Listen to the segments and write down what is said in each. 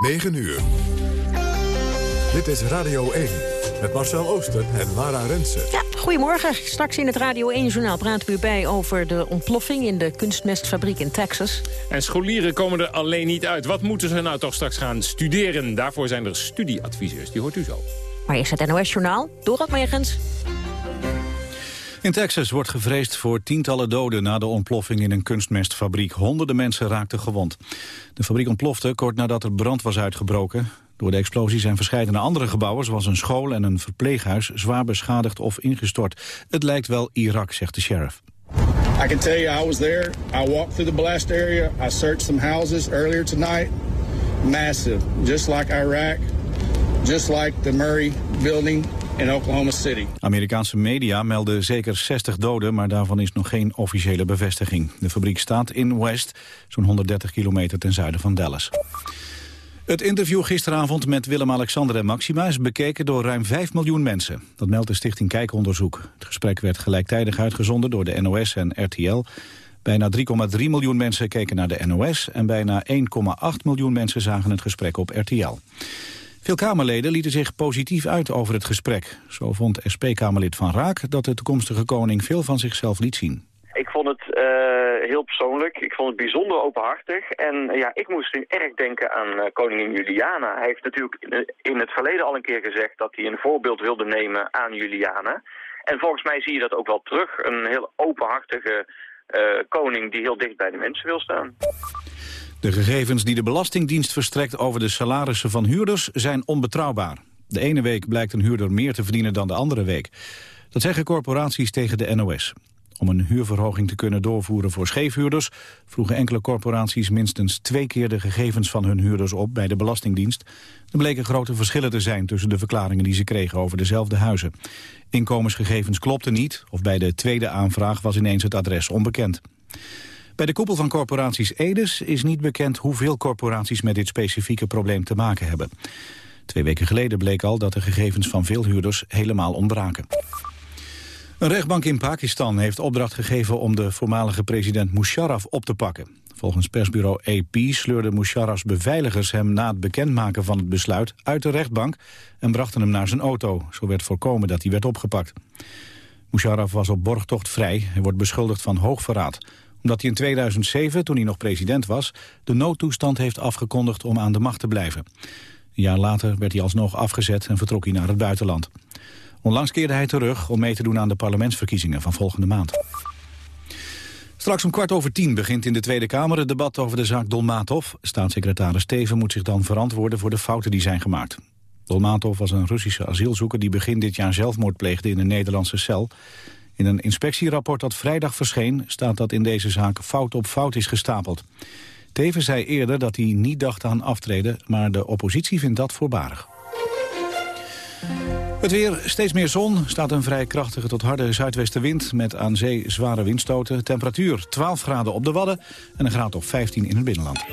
9 uur. Dit is Radio 1 met Marcel Ooster en Lara Rensen. Ja, goedemorgen. Straks in het Radio 1-journaal praten we u bij over de ontploffing... in de kunstmestfabriek in Texas. En scholieren komen er alleen niet uit. Wat moeten ze nou toch straks gaan studeren? Daarvoor zijn er studieadviseurs. Die hoort u zo. Maar eerst het NOS-journaal. Dorot Megens. In Texas wordt gevreesd voor tientallen doden na de ontploffing in een kunstmestfabriek. Honderden mensen raakten gewond. De fabriek ontplofte kort nadat er brand was uitgebroken. Door de explosie zijn verschillende andere gebouwen, zoals een school en een verpleeghuis, zwaar beschadigd of ingestort. Het lijkt wel Irak, zegt de sheriff. I can tell you I was there. I walked through the blast area. I searched some houses earlier tonight. Massive, just like Iraq, just like the Murray building in Oklahoma City. Amerikaanse media melden zeker 60 doden, maar daarvan is nog geen officiële bevestiging. De fabriek staat in West, zo'n 130 kilometer ten zuiden van Dallas. Het interview gisteravond met Willem-Alexander en Maxima is bekeken door ruim 5 miljoen mensen. Dat meldt de stichting Kijkonderzoek. Het gesprek werd gelijktijdig uitgezonden door de NOS en RTL. Bijna 3,3 miljoen mensen keken naar de NOS en bijna 1,8 miljoen mensen zagen het gesprek op RTL. Veel Kamerleden lieten zich positief uit over het gesprek. Zo vond SP-Kamerlid Van Raak dat de toekomstige koning veel van zichzelf liet zien. Ik vond het uh, heel persoonlijk. Ik vond het bijzonder openhartig. En uh, ja, ik moest erg denken aan uh, koningin Juliana. Hij heeft natuurlijk in het verleden al een keer gezegd dat hij een voorbeeld wilde nemen aan Juliana. En volgens mij zie je dat ook wel terug. Een heel openhartige koning die heel dicht bij de mensen wil staan. De gegevens die de Belastingdienst verstrekt over de salarissen van huurders zijn onbetrouwbaar. De ene week blijkt een huurder meer te verdienen dan de andere week. Dat zeggen corporaties tegen de NOS. Om een huurverhoging te kunnen doorvoeren voor scheefhuurders... vroegen enkele corporaties minstens twee keer de gegevens van hun huurders op bij de Belastingdienst. Er bleken grote verschillen te zijn tussen de verklaringen die ze kregen over dezelfde huizen. Inkomensgegevens klopten niet, of bij de tweede aanvraag was ineens het adres onbekend. Bij de koepel van corporaties Edes is niet bekend hoeveel corporaties met dit specifieke probleem te maken hebben. Twee weken geleden bleek al dat de gegevens van veel huurders helemaal ontbraken. Een rechtbank in Pakistan heeft opdracht gegeven om de voormalige president Musharraf op te pakken. Volgens persbureau AP sleurden Musharrafs beveiligers hem na het bekendmaken van het besluit uit de rechtbank en brachten hem naar zijn auto. Zo werd voorkomen dat hij werd opgepakt. Musharraf was op borgtocht vrij. Hij wordt beschuldigd van hoogverraad omdat hij in 2007, toen hij nog president was... de noodtoestand heeft afgekondigd om aan de macht te blijven. Een jaar later werd hij alsnog afgezet en vertrok hij naar het buitenland. Onlangs keerde hij terug om mee te doen aan de parlementsverkiezingen van volgende maand. Straks om kwart over tien begint in de Tweede Kamer het debat over de zaak Dolmatov. Staatssecretaris Steven moet zich dan verantwoorden voor de fouten die zijn gemaakt. Dolmatov was een Russische asielzoeker die begin dit jaar zelfmoord pleegde in een Nederlandse cel. In een inspectierapport dat vrijdag verscheen staat dat in deze zaak fout op fout is gestapeld. Teven zei eerder dat hij niet dacht aan aftreden, maar de oppositie vindt dat voorbarig. Het weer, steeds meer zon, staat een vrij krachtige tot harde zuidwestenwind... met aan zee zware windstoten. Temperatuur 12 graden op de Wadden en een graad of 15 in het binnenland.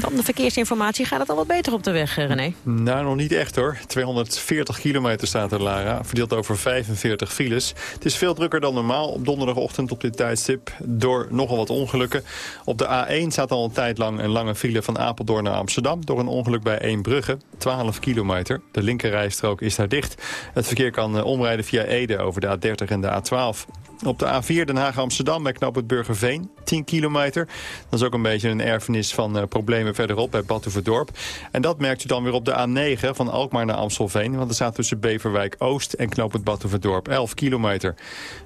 Dan de verkeersinformatie. Gaat het al wat beter op de weg, eh, René? Nou, nog niet echt hoor. 240 kilometer staat er, Lara. Verdeeld over 45 files. Het is veel drukker dan normaal op donderdagochtend op dit tijdstip. Door nogal wat ongelukken. Op de A1 staat al een tijd lang een lange file van Apeldoorn naar Amsterdam. Door een ongeluk bij Eembrugge. 12 kilometer. De linkerrijstrook is daar dicht. Het verkeer kan eh, omrijden via Ede over de A30 en de A12. Op de A4 Den Haag-Amsterdam bij knop het Burgerveen, 10 kilometer. Dat is ook een beetje een erfenis van uh, problemen verderop bij Batuverdorp. En dat merkt u dan weer op de A9 van Alkmaar naar Amstelveen. Want er staat tussen Beverwijk Oost en knoop het Batuverdorp 11 kilometer.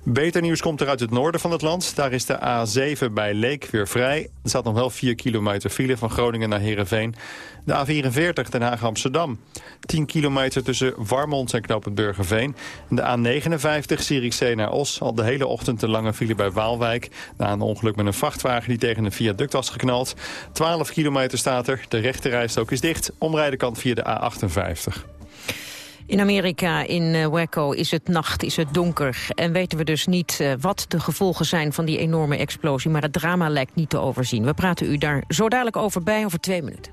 Beter nieuws komt er uit het noorden van het land. Daar is de A7 bij Leek weer vrij. Er staat nog wel 4 kilometer file van Groningen naar Heerenveen. De A44 Den Haag-Amsterdam. 10 kilometer tussen Warmond en knooppunt Burgerveen. En de A59 Zierikzee naar Os. Al de hele ochtend een lange file bij Waalwijk. Na een ongeluk met een vrachtwagen die tegen een viaduct was geknald. 12 kilometer staat er. De rechterrijstrook is dicht. Omrijden kan via de A58. In Amerika, in uh, Waco, is het nacht, is het donker. En weten we dus niet uh, wat de gevolgen zijn van die enorme explosie. Maar het drama lijkt niet te overzien. We praten u daar zo dadelijk over bij, over twee minuten.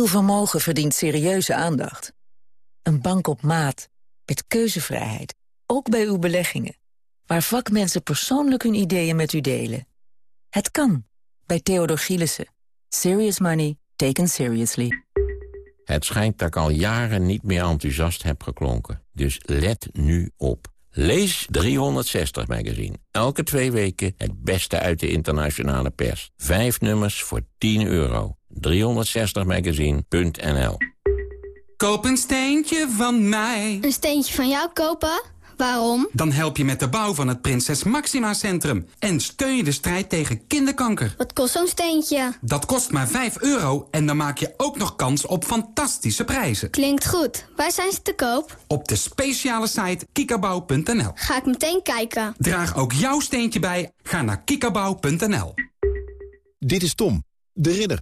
Uw vermogen verdient serieuze aandacht. Een bank op maat, met keuzevrijheid. Ook bij uw beleggingen. Waar vakmensen persoonlijk hun ideeën met u delen. Het kan, bij Theodor Gielissen. Serious money taken seriously. Het schijnt dat ik al jaren niet meer enthousiast heb geklonken. Dus let nu op. Lees 360 magazine. Elke twee weken het beste uit de internationale pers. Vijf nummers voor 10 euro. 360magazine.nl Koop een steentje van mij. Een steentje van jou kopen? Waarom? Dan help je met de bouw van het Prinses Maxima Centrum. En steun je de strijd tegen kinderkanker. Wat kost zo'n steentje? Dat kost maar 5 euro en dan maak je ook nog kans op fantastische prijzen. Klinkt goed. Waar zijn ze te koop? Op de speciale site kikabouw.nl. Ga ik meteen kijken. Draag ook jouw steentje bij. Ga naar kikabouw.nl. Dit is Tom, de ridder.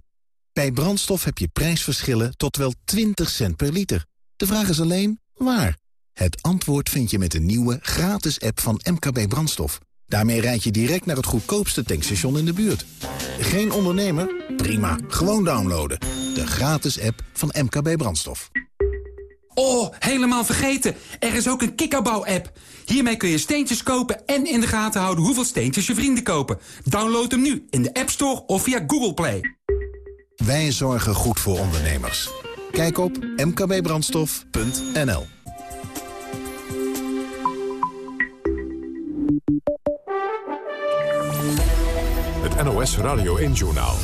Bij brandstof heb je prijsverschillen tot wel 20 cent per liter. De vraag is alleen, waar? Het antwoord vind je met de nieuwe gratis app van MKB Brandstof. Daarmee rijd je direct naar het goedkoopste tankstation in de buurt. Geen ondernemer? Prima, gewoon downloaden. De gratis app van MKB Brandstof. Oh, helemaal vergeten. Er is ook een kikkerbouw-app. Hiermee kun je steentjes kopen en in de gaten houden hoeveel steentjes je vrienden kopen. Download hem nu in de App Store of via Google Play. Wij zorgen goed voor ondernemers. Kijk op mkbbrandstof.nl NOS Radio 1-journaal.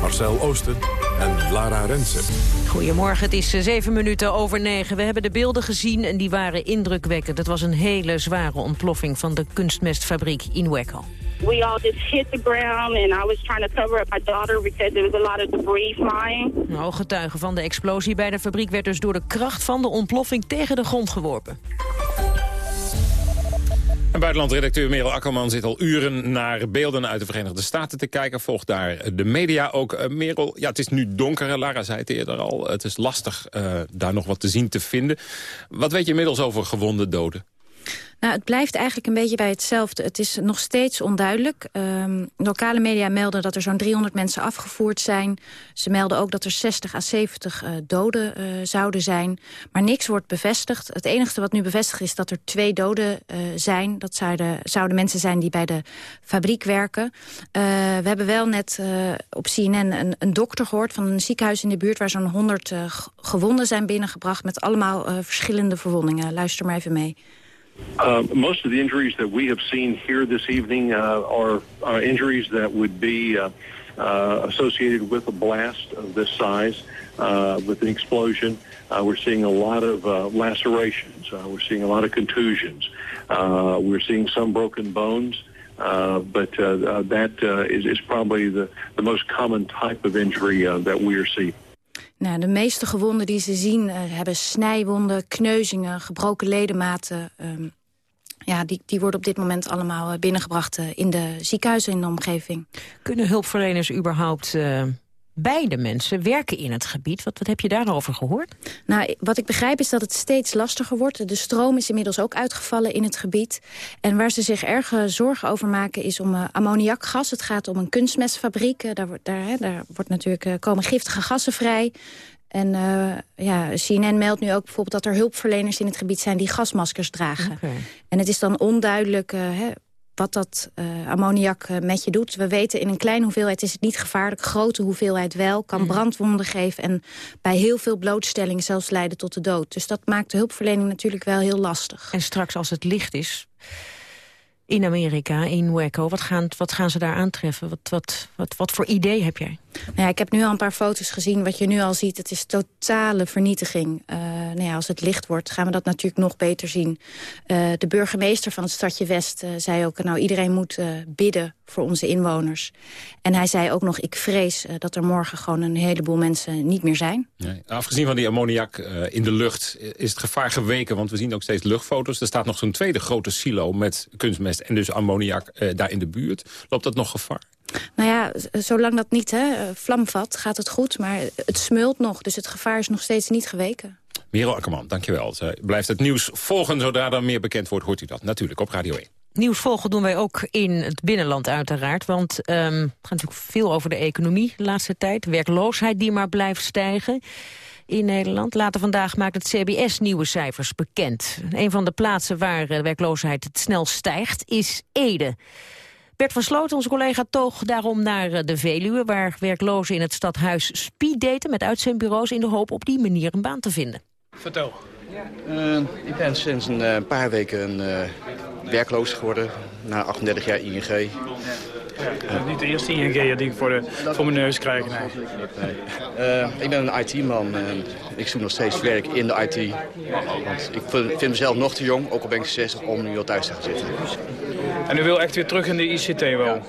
Marcel Oosten en Lara Rensen. Goedemorgen, het is eh, zeven minuten over negen. We hebben de beelden gezien en die waren indrukwekkend. Het was een hele zware ontploffing van de kunstmestfabriek in Waco. We all just hit the ground and I was trying to cover up my daughter because there was a lot of debris flying. Een ooggetuige van de explosie bij de fabriek werd dus door de kracht van de ontploffing tegen de grond geworpen. En buitenlandredacteur Merel Akkerman zit al uren naar beelden uit de Verenigde Staten te kijken. Volgt daar de media ook. Uh, Merel, ja, het is nu donker. Lara zei het eerder al. Het is lastig uh, daar nog wat te zien te vinden. Wat weet je inmiddels over gewonde doden? Nou, het blijft eigenlijk een beetje bij hetzelfde. Het is nog steeds onduidelijk. Um, lokale media melden dat er zo'n 300 mensen afgevoerd zijn. Ze melden ook dat er 60 à 70 uh, doden uh, zouden zijn. Maar niks wordt bevestigd. Het enige wat nu bevestigd is dat er twee doden uh, zijn. Dat zouden, zouden mensen zijn die bij de fabriek werken. we hebben wel net op CNN een, een, dokter gehoord van een ziekenhuis in de buurt... waar zo'n 100 gewonden zijn binnengebracht met allemaal verschillende verwondingen. Luister maar even mee. Uh, most of the injuries that we have seen here this evening uh, are, are, injuries that would be uh, uh associated with a blast of this size, uh, with an explosion. Uh, we're seeing a lot of lacerations. we're seeing a lot of contusions. we're seeing some broken bones. but that is, is, probably the, the most common type of injury that we are seeing. Nou, de meeste gewonden die ze zien uh, hebben snijwonden, kneuzingen, gebroken ledematen. Um, ja, die, die worden op dit moment allemaal uh, binnengebracht uh, in de ziekenhuizen in de omgeving. Kunnen hulpverleners überhaupt beide mensen werken in het gebied. Wat, wat heb je daarover gehoord? Nou, wat ik begrijp is dat het steeds lastiger wordt. De stroom is inmiddels ook uitgevallen in het gebied. En waar ze zich erg zorgen over maken is om uh, ammoniakgas. Het gaat om een kunstmestfabriek. Uh, daar, daar, hè, daar wordt natuurlijk, uh, komen giftige gassen vrij. En ja, CNN meldt nu ook bijvoorbeeld dat er hulpverleners in het gebied zijn die gasmaskers dragen. Okay. En het is dan onduidelijk hè, wat dat uh, ammoniak uh, met je doet. We weten in een kleine hoeveelheid is het niet gevaarlijk. Grote hoeveelheid wel. Kan mm. brandwonden geven en bij heel veel blootstelling zelfs leiden tot de dood. Dus dat maakt de hulpverlening natuurlijk wel heel lastig. En straks als het licht is in Amerika, in Waco, wat gaan, wat gaan ze daar aantreffen? Wat, wat, wat, wat voor idee heb jij? Nou ja, ik heb nu al een paar foto's gezien. Wat je nu al ziet, het is totale vernietiging. Uh, nou ja, als het licht wordt, gaan we dat natuurlijk nog beter zien. Uh, de burgemeester van het stadje West uh, zei ook... nou, iedereen moet bidden voor onze inwoners. En hij zei ook nog, ik vrees dat er morgen gewoon een heleboel mensen niet meer zijn. Nee. Afgezien van die ammoniak in de lucht is het gevaar geweken... want we zien ook steeds luchtfoto's. Er staat nog zo'n tweede grote silo met kunstmest en dus ammoniak daar in de buurt. Loopt dat nog gevaar? Nou ja, zolang dat niet hè, vlam vat, gaat het goed. Maar het smeult nog, dus het gevaar is nog steeds niet geweken. Merel Akkerman, dankjewel. Blijft het nieuws volgen. Zodra er meer bekend wordt, hoort u dat natuurlijk op Radio 1. Nieuws volgen doen wij ook in het binnenland uiteraard. Want um, het gaat natuurlijk veel over de economie de laatste tijd. Werkloosheid die maar blijft stijgen in Nederland. Later vandaag maakt het CBS nieuwe cijfers bekend. Een van de plaatsen waar de werkloosheid het snel stijgt is Ede. Bert van Sloot, onze collega, toog daarom naar eh, de Veluwe... waar werklozen in het stadhuis speeddaten met uitzendbureaus... in de hoop op die manier een baan te vinden. Vertel. Uh, ik ben sinds een uh, paar weken uh, werkloos geworden. Na 38 jaar ING. Ja, niet de eerste ING die ik voor, de, voor mijn neus krijg. Nee. nee. ik ben een IT-man en ik zoek nog steeds werk in de IT. Want ik vind, vind mezelf nog te jong, ook al ben ik 60, om nu al thuis te gaan zitten. En u wil echt weer terug in de ICT wel? Ja,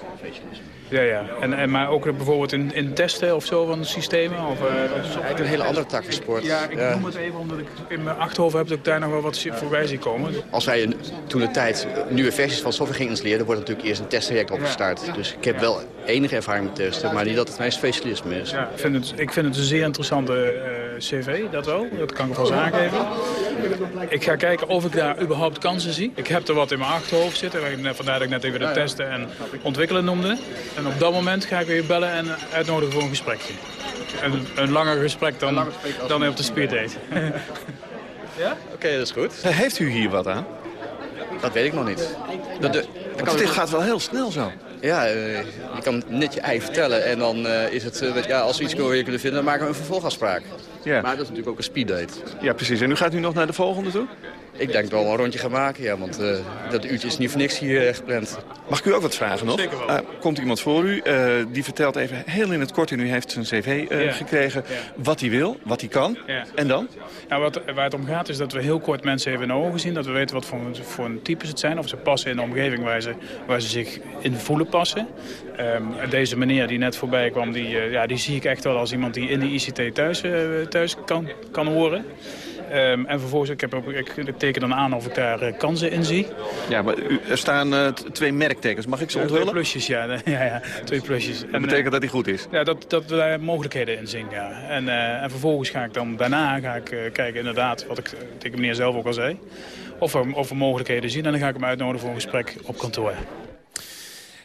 ja. En, en, maar ook bijvoorbeeld in, in testen of zo van systemen? Of, uh, Eigenlijk een hele andere tak van sport. Ja, ik ja. noem het even omdat ik in mijn achterhoofd heb dat ik daar nog wel wat voorbij zie komen. Als wij toen de tijd nieuwe versies van software gingen installeren... dan wordt natuurlijk eerst een testtraject opgestart. Dus ik heb wel enige ervaring met testen, maar niet dat het mijn specialisme is. Ja, ik, vind het, ik vind het een zeer interessante uh, cv, dat wel. Dat kan ik wel eens aangeven. Ik ga kijken of ik daar überhaupt kansen zie. Ik heb er wat in mijn achterhoofd zitten. Vandaar dat ik net even de testen en ontwikkelen noemde. En op dat moment ga ik weer bellen en uitnodigen voor een gesprekje. Een, een langer gesprek dan, dan op de speeddate. ja? Oké, dat is goed. Heeft u hier wat aan? Dat weet ik nog niet. Dat, de, dit gaat wel heel snel zo. Ja, uh, je kan net je ei vertellen en dan uh, is het, uh, ja, als we iets weer kunnen vinden, dan maken we een vervolgafspraak. Ja. Maar dat is natuurlijk ook een speeddate. Ja, precies. En nu gaat u nog naar de volgende toe? Ik denk dat we wel een rondje gaan maken, ja, want uh, dat uurtje is niet voor niks hier uh, gepland. Mag ik u ook wat vragen nog? Zeker wel. Uh, komt iemand voor u, die vertelt even heel in het kort... en u heeft zijn cv yeah. gekregen, yeah. wat hij wil, wat hij kan. Yeah. En dan? Nou, wat, waar het om gaat is dat we heel kort mensen even in de ogen zien... dat we weten wat voor, voor een types het zijn... of ze passen in de omgeving waar ze, waar ze zich in voelen passen. Um, deze meneer die net voorbij kwam, die, ja, die zie ik echt wel als iemand... die in de ICT thuis, thuis kan, kan horen. Um, en vervolgens, ik, heb ik, ik teken dan aan of ik daar uh, kansen in zie. Ja, maar u, er staan uh, twee merktekens. Mag ik ze onthullen? Twee plusjes, ja. ja, ja twee plusjes. Dat en, betekent dat hij goed is? Ja, dat, dat we daar mogelijkheden in zien, ja. En, en vervolgens ga ik dan, daarna ga ik kijken inderdaad, wat ik tegen meneer zelf ook al zei. Of er, of er mogelijkheden zien. En dan ga ik hem uitnodigen voor een gesprek op kantoor.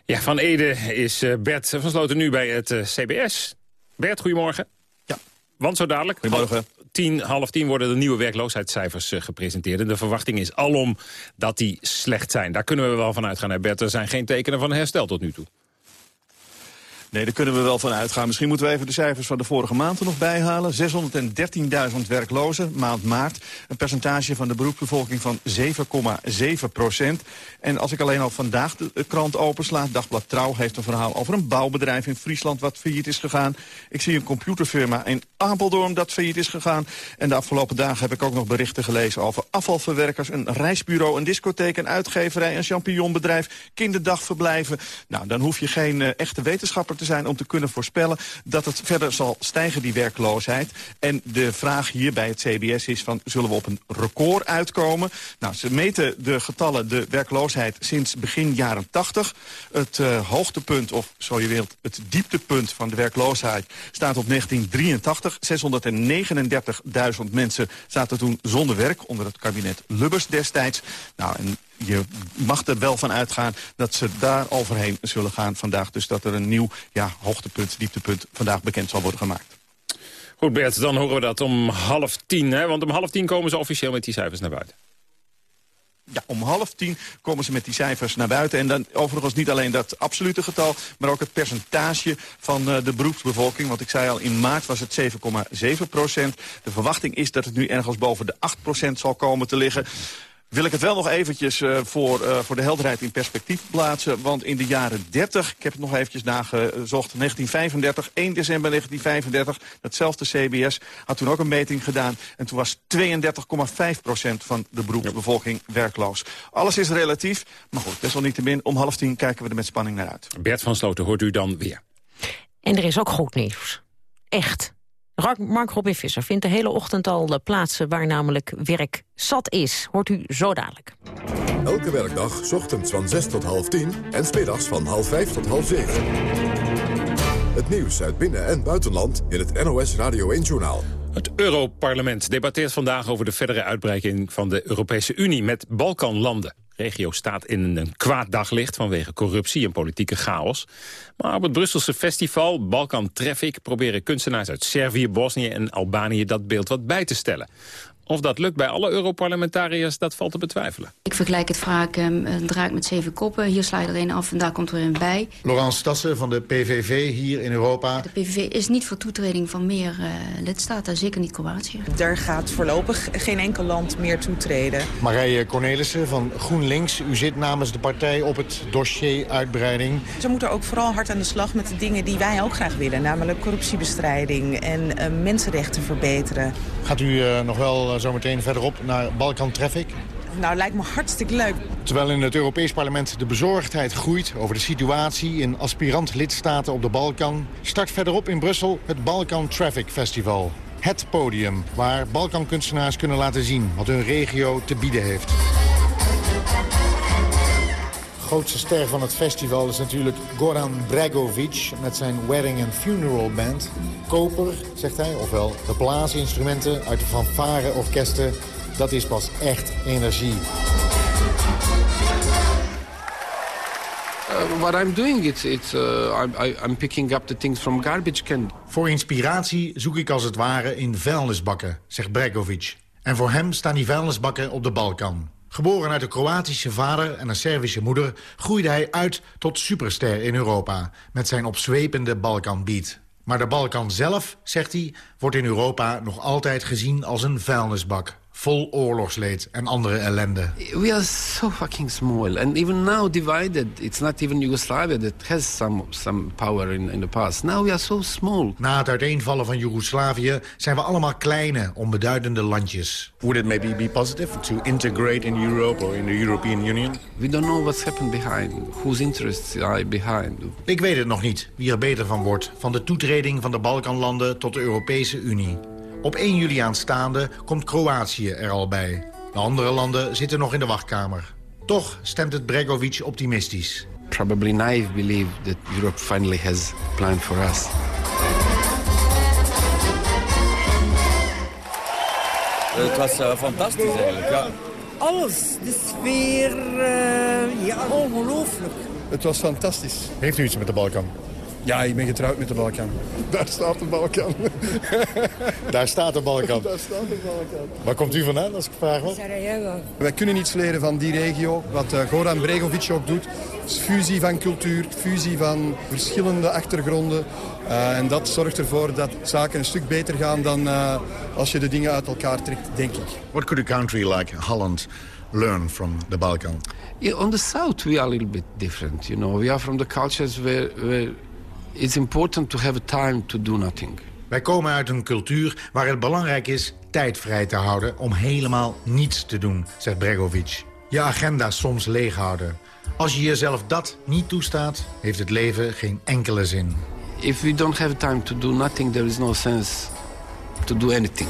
Ja, van Ede is Bert van Sloten nu bij het CBS. Bert, goedemorgen. Ja. Want zo dadelijk... Goedemorgen tien, half tien worden de nieuwe werkloosheidscijfers uh, gepresenteerd. En de verwachting is alom dat die slecht zijn. Daar kunnen we wel van uitgaan, hè Bert. Er zijn geen tekenen van herstel tot nu toe. Nee, daar kunnen we wel van uitgaan. Misschien moeten we even de cijfers van de vorige maand er nog bijhalen. 613.000 werklozen, maand maart. Een percentage van de beroepsbevolking van 7,7 procent. En als ik alleen al vandaag de krant opensla... Dagblad Trouw heeft een verhaal over een bouwbedrijf in Friesland... wat failliet is gegaan. Ik zie een computerfirma in Apeldoorn dat failliet is gegaan. En de afgelopen dagen heb ik ook nog berichten gelezen over afvalverwerkers... een reisbureau, een discotheek, een uitgeverij, een champignonbedrijf... kinderdagverblijven. Nou, dan hoef je geen uh, echte wetenschapper te zijn om te kunnen voorspellen dat het verder zal stijgen, die werkloosheid. En de vraag hier bij het CBS is van, zullen we op een record uitkomen? Nou, ze meten de getallen, de werkloosheid sinds begin jaren 80. Het uh, hoogtepunt, of zo je wilt, het dieptepunt van de werkloosheid staat op 1983. 639.000 mensen zaten toen zonder werk onder het kabinet Lubbers destijds. Nou, en je mag er wel van uitgaan dat ze daar overheen zullen gaan vandaag. Dus dat er een nieuw ja, hoogtepunt, dieptepunt vandaag bekend zal worden gemaakt. Goed Bert, dan horen we dat om half tien. Hè? Want om half tien komen ze officieel met die cijfers naar buiten. Ja, om half tien komen ze met die cijfers naar buiten. En dan overigens niet alleen dat absolute getal... maar ook het percentage van uh, de beroepsbevolking. Want ik zei al, in maart was het 7,7 procent. De verwachting is dat het nu ergens boven de 8 procent zal komen te liggen. Wil ik het wel nog eventjes uh, voor, uh, voor de helderheid in perspectief plaatsen. Want in de jaren 30, ik heb het nog eventjes nagezocht, 1935, 1 december 1935, datzelfde CBS had toen ook een meting gedaan. En toen was 32,5% van de beroepsbevolking werkloos. Alles is relatief, maar goed, desalniettemin, om half tien kijken we er met spanning naar uit. Bert van Sloten hoort u dan weer. En er is ook goed nieuws. Echt. Mark Robin Visser vindt de hele ochtend al de plaatsen waar namelijk werk zat is. Hoort u zo dadelijk. Elke werkdag, ochtends van 6 tot half 10 en smiddags van half 5 tot half 7. Het nieuws uit binnen- en buitenland in het NOS Radio 1-journaal. Het Europarlement debatteert vandaag over de verdere uitbreiding van de Europese Unie met Balkanlanden. Regio staat in een kwaad daglicht vanwege corruptie en politieke chaos. Maar op het Brusselse festival Balkan Traffic proberen kunstenaars uit Servië, Bosnië en Albanië dat beeld wat bij te stellen. Of dat lukt bij alle Europarlementariërs, dat valt te betwijfelen. Ik vergelijk het vaak um, een draak met zeven koppen. Hier sla je er een af en daar komt er een bij. Laurence Stassen van de PVV hier in Europa. De PVV is niet voor toetreding van meer uh, lidstaten, zeker niet Kroatië. Er gaat voorlopig geen enkel land meer toetreden. Marije Cornelissen van GroenLinks. U zit namens de partij op het dossier uitbreiding. Ze moeten ook vooral hard aan de slag met de dingen die wij ook graag willen. Namelijk corruptiebestrijding en uh, mensenrechten verbeteren. Gaat u uh, nog wel zometeen verderop naar Balkan Traffic. Nou, lijkt me hartstikke leuk. Terwijl in het Europees Parlement de bezorgdheid groeit over de situatie in aspirant-lidstaten op de Balkan, start verderop in Brussel het Balkan Traffic Festival. Het podium waar Balkankunstenaars kunnen laten zien wat hun regio te bieden heeft grootste ster van het festival is natuurlijk Goran Bregovic... met zijn Wedding and Funeral Band. Koper, zegt hij, ofwel de blaasinstrumenten uit de fanfare-orkesten... dat is pas echt energie. Uh, what I'm doing, it's, it's, uh, I'm, I'm picking up the things from garbage can. Voor inspiratie zoek ik als het ware in vuilnisbakken, zegt Bregovic. En voor hem staan die vuilnisbakken op de Balkan. Geboren uit een Kroatische vader en een Servische moeder... groeide hij uit tot superster in Europa... met zijn opzwepende Balkanbeat. Maar de Balkan zelf, zegt hij, wordt in Europa nog altijd gezien als een vuilnisbak vol oorlogsleed en andere ellende. We are so fucking small. And even now divided, it's not even Yugoslavia that has some, some power in, in the past. Now we are so small. Na het uiteenvallen van Joegoslavië zijn we allemaal kleine, onbeduidende landjes. Would it maybe be positive to integrate in Europe or in the European Union? We don't know what's happened behind, whose interests are behind. Ik weet het nog niet, wie er beter van wordt... van de toetreding van de Balkanlanden tot de Europese Unie. Op 1 juli aanstaande komt Kroatië er al bij. De andere landen zitten nog in de wachtkamer. Toch stemt het Bregovic optimistisch. Probably naive believe that Europe finally has a plan for us. Het was uh, fantastisch eigenlijk, ja. Alles, de sfeer, uh, ja, ongelooflijk. Het was fantastisch. Heeft u iets met de Balkan? Ja, ik ben getrouwd met de Balkan. Daar staat de Balkan. Daar staat de Balkan. Daar staat de Balkan. Waar komt u vandaan, als ik vraag mag? Sarajevo. Wij kunnen iets leren van die regio. Wat uh, Goran Bregovic ook doet. is fusie van cultuur, fusie van verschillende achtergronden. Uh, en dat zorgt ervoor dat zaken een stuk beter gaan dan uh, als je de dingen uit elkaar trekt, denk ik. What could a country like Holland learn from the Balkan? Yeah, on the south we are a little bit different. You know, we are from the cultures where, where it's important to have time to do nothing. Wij komen uit een cultuur waar het belangrijk is tijd vrij te houden om helemaal niets te doen, zegt Bregovic. Je agenda soms leeghouden. Als je jezelf dat niet toestaat, heeft het leven geen enkele zin. If we don't have time to do nothing, there is no sense to do anything.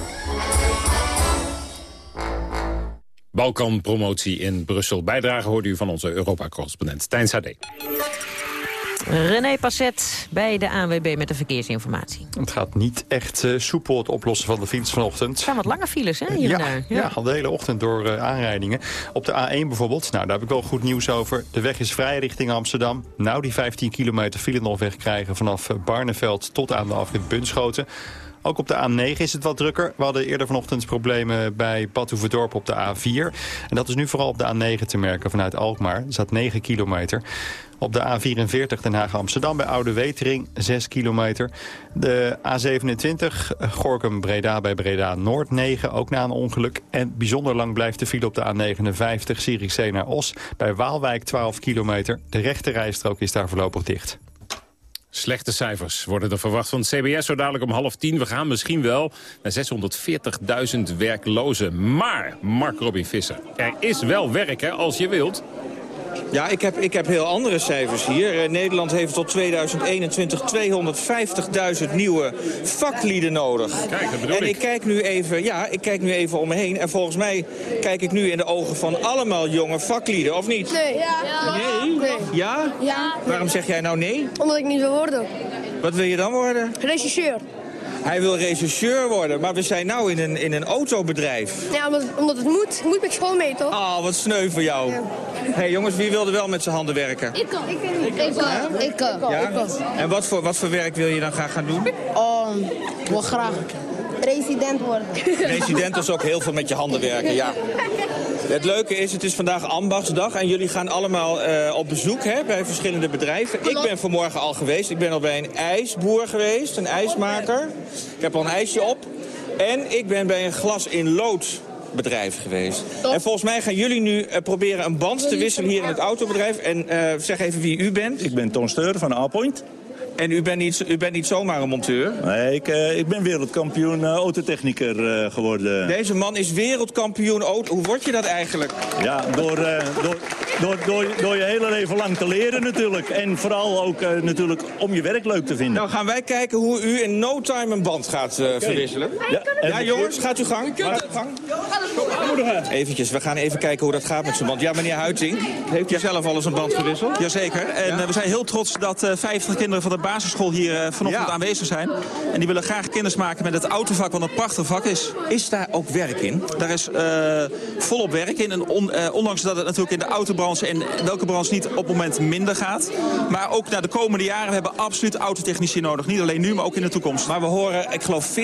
Balkan-promotie in Brussel. Bijdrage hoorde u van onze Europa-correspondent Tijn Sade. René Passet bij de ANWB met de verkeersinformatie. Het gaat niet echt uh, soepel het oplossen van de files vanochtend. Het zijn wat lange files, hè, hier ja, daar. Ja. ja, al de hele ochtend door uh, aanrijdingen. Op de A1 bijvoorbeeld, nou, daar heb ik wel goed nieuws over. De weg is vrij richting Amsterdam. Nou, die 15 kilometer file nog wegkrijgen vanaf Barneveld tot aan de afrit Bunschoten. Ook op de A9 is het wat drukker. We hadden eerder vanochtend problemen bij Badhoevedorp op de A4. En dat is nu vooral op de A9 te merken vanuit Alkmaar. Er staat 9 kilometer. Op de A44 Den Haag-Amsterdam bij Oude Wetering 6 kilometer. De A27 Gorkum-Breda bij Breda Noord 9, ook na een ongeluk. En bijzonder lang blijft de file op de A59 Zierikzee naar Os. Bij Waalwijk 12 kilometer. De rechte rijstrook is daar voorlopig dicht. Slechte cijfers worden er verwacht van het CBS zo dadelijk om half tien. We gaan misschien wel naar 640.000 werklozen. Maar, Mark Robin Visser, er is wel werk hè, als je wilt. Ja, ik heb, ik heb heel andere cijfers hier. Eh, Nederland heeft tot 2021 250.000 nieuwe vaklieden nodig. Kijk, dat bedoel en ik. kijk nu even, ja, ik kijk nu even om me heen. En volgens mij kijk ik nu in de ogen van allemaal jonge vaklieden, of niet? Nee. Ja. Nee? Nee. Ja? Ja. Waarom zeg jij nou nee? Omdat ik niet wil worden. Wat wil je dan worden? Regisseur. Hij wil regisseur worden, maar we zijn nou in een, in een autobedrijf. Ja, omdat, omdat het moet. Ik moet met school mee, toch? Oh, wat sneu voor jou. Hé hey, jongens, wie wilde wel met zijn handen werken? Ik kan. Ik kan. Ik kan. Ik kan. Ja? En wat voor, wat voor werk wil je dan graag gaan doen? Oh, wel graag resident worden. Resident is ook heel veel met je handen werken, ja. Het leuke is, het is vandaag ambachtsdag en jullie gaan allemaal uh, op bezoek hè, bij verschillende bedrijven. Ik ben vanmorgen al geweest. Ik ben al bij een ijsboer geweest, een ijsmaker. Ik heb al een ijsje op. En ik ben bij een glas in lood bedrijf geweest. En volgens mij gaan jullie nu uh, proberen een band te wisselen hier in het autobedrijf. En uh, zeg even wie u bent. Ik ben Ton Steur van Alpoint. En u bent niet, u bent niet zomaar een monteur? Nee, ik, uh, ik ben wereldkampioen uh, autotechniker uh, geworden. Deze man is wereldkampioen auto. Hoe word je dat eigenlijk? Ja, door, door, door, door, door je hele leven lang te leren natuurlijk. En vooral ook natuurlijk om je werk leuk te vinden. Nou gaan wij kijken hoe u in no time een band gaat okay. verwisselen. Ja, ja jongens, gaat u gang. Gaat u gang. Eventjes, we gaan even kijken hoe dat gaat met zijn band. Ja, meneer Huiting, heeft u zelf al eens een band gewisseld? Jazeker. En ja? we zijn heel trots dat 50 kinderen van de basisschool hier vanochtend ja. aanwezig zijn. En die willen graag kennis maken met het autovak, wat een prachtig vak is. Is daar ook werk in? Daar is uh, volop werk in. En on, uh, ondanks dat het natuurlijk in de en welke branche niet op het moment minder gaat. Maar ook naar de komende jaren we hebben absoluut autotechnici nodig. Niet alleen nu, maar ook in de toekomst. Maar we horen, ik geloof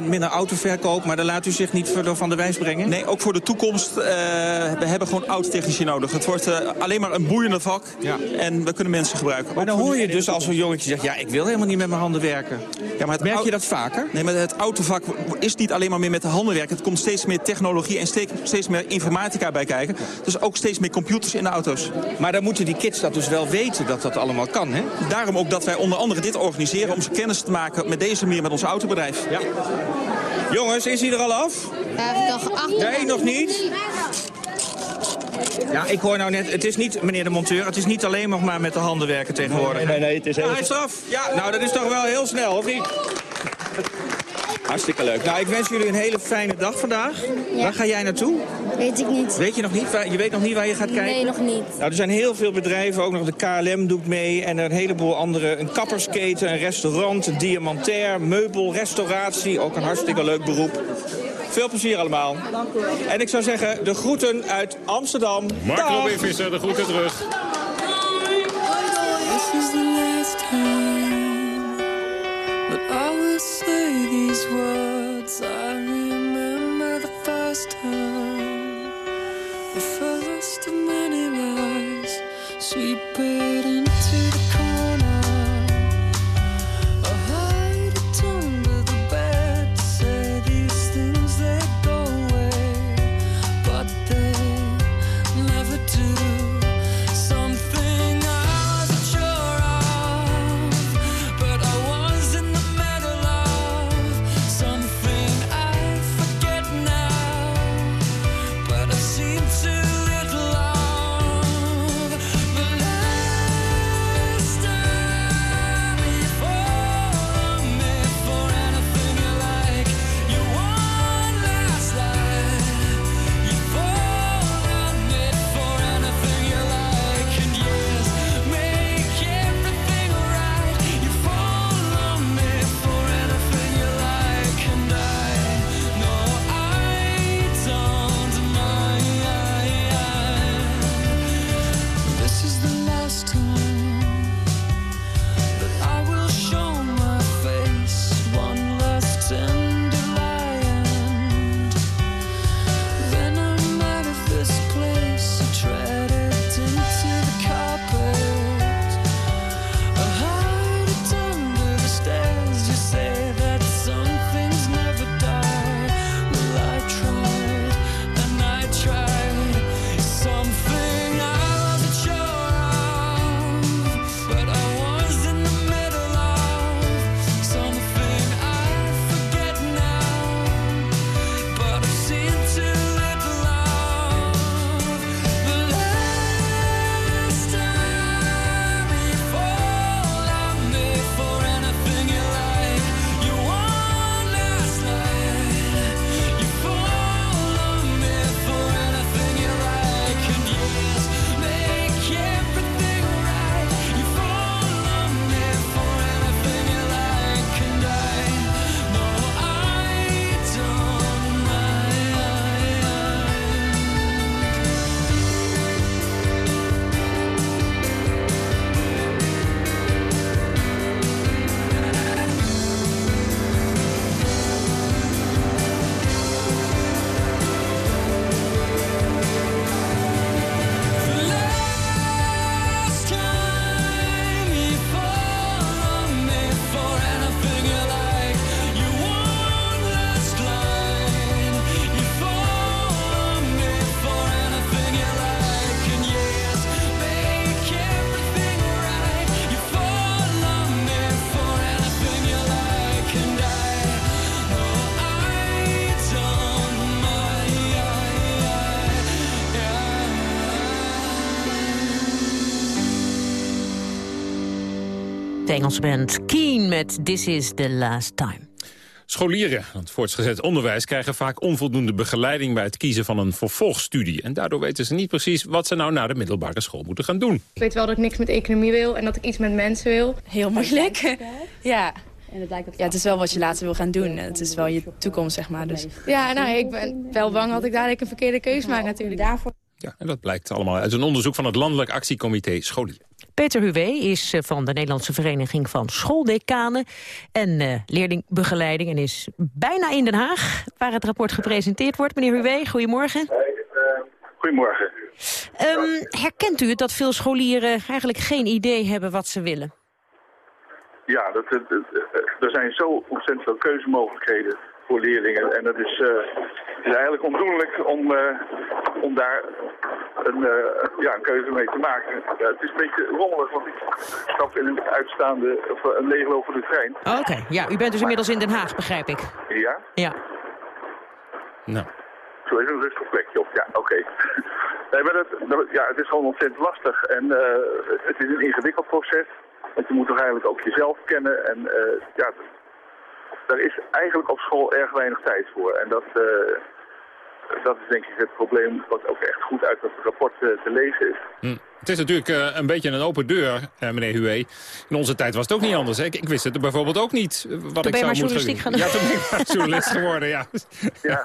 40% minder autoverkoop. Maar daar laat u zich niet verder van de wijs brengen? Nee, ook voor de toekomst. We hebben gewoon autotechnici nodig. Het wordt alleen maar een boeiende vak. Ja. En we kunnen mensen gebruiken. Maar dan hoor je dus als een jongetje zegt, ja, ik wil helemaal niet met mijn handen werken. Ja, maar Merk je dat vaker? Nee, maar het autovak is niet alleen maar meer met de handen werken. Het komt steeds meer technologie en steeds meer informatica bij kijken. Dus ook steeds meer computers in de auto's. Maar dan moeten die kids dat dus wel weten dat dat allemaal kan, hè? Daarom ook dat wij onder andere dit organiseren... om ze kennis te maken met deze manier met ons autobedrijf. Ja. Jongens, is hij er al af? Ja, nog acht. Nee, nog niet. Ja, ik hoor nou net, het is niet, meneer de monteur, het is niet alleen nog maar met de handen werken tegenwoordig. Nee, nee, nee, het is heel... Ah, hij is eraf. Ja, nou dat is toch wel heel snel, of niet? Hartstikke leuk. Nou, ik wens jullie een hele fijne dag vandaag. Ja. Waar ga jij naartoe? Weet ik niet. Weet je nog niet? Je weet nog niet waar je gaat kijken? Nee, nog niet. Nou, er zijn heel veel bedrijven, ook nog de KLM doet mee... en een heleboel andere, een kappersketen, een restaurant, een diamantair, meubel, restauratie. Ook een hartstikke leuk beroep. Veel plezier allemaal. En ik zou zeggen, de groeten uit Amsterdam. Mark Robin Visser, de groeten terug. Engelse band Keen met This is the Last Time. Scholieren aan het voortgezet onderwijs krijgen vaak onvoldoende begeleiding bij het kiezen van een vervolgstudie. En daardoor weten ze niet precies wat ze nou na de middelbare school moeten gaan doen. Ik weet wel dat ik niks met economie wil en dat ik iets met mensen wil. Heel moeilijk. Ja. En het, lijkt ja, het is wel wat je later wil gaan doen. Het is wel je toekomst, zeg maar. Dus. Ja, nou, ik ben wel bang dat ik dadelijk een verkeerde keuze maak natuurlijk. Daarvoor. Ja, en dat blijkt allemaal uit een onderzoek van het Landelijk Actiecomité Scholieren. Peter Huwé is eh, van de Nederlandse Vereniging van Schooldecanen en uh, leerlingbegeleiding en is bijna in Den Haag, waar het rapport gepresenteerd wordt. Meneer Huwé, goedemorgen. Goedemorgen. Um, herkent u het dat veel scholieren eigenlijk geen idee hebben wat ze willen? Ja, dat, dat, dat, er zijn zo ontzettend veel keuzemogelijkheden voor leerlingen. En het is, uh, het is eigenlijk ondoenlijk om, uh, om daar een, uh, ja, een keuze mee te maken. het is een beetje rommelig, want ik stap in een uitstaande, of een leeglopende trein. Oh, Oké, okay. ja, u bent dus inmiddels in Den Haag, begrijp ik. Ja? Ja. Nou. Zo is een rustig plekje op, ja, oké. Okay. nee, maar dat, dat, ja, het is gewoon ontzettend lastig en het is een ingewikkeld proces. Want je moet toch eigenlijk ook jezelf kennen en ja, daar is eigenlijk op school erg weinig tijd voor. En dat, uh, dat is denk ik het probleem wat ook echt goed uit dat rapport uh, te lezen is. Hm. Het is natuurlijk uh, een beetje een open deur, meneer Hué. In onze tijd was het ook niet anders. Hè? Ik, ik wist het bijvoorbeeld ook niet. Wat toen ik ben zou moeten gaan Ja, toen ben ik maar journalist geworden, ja. ja.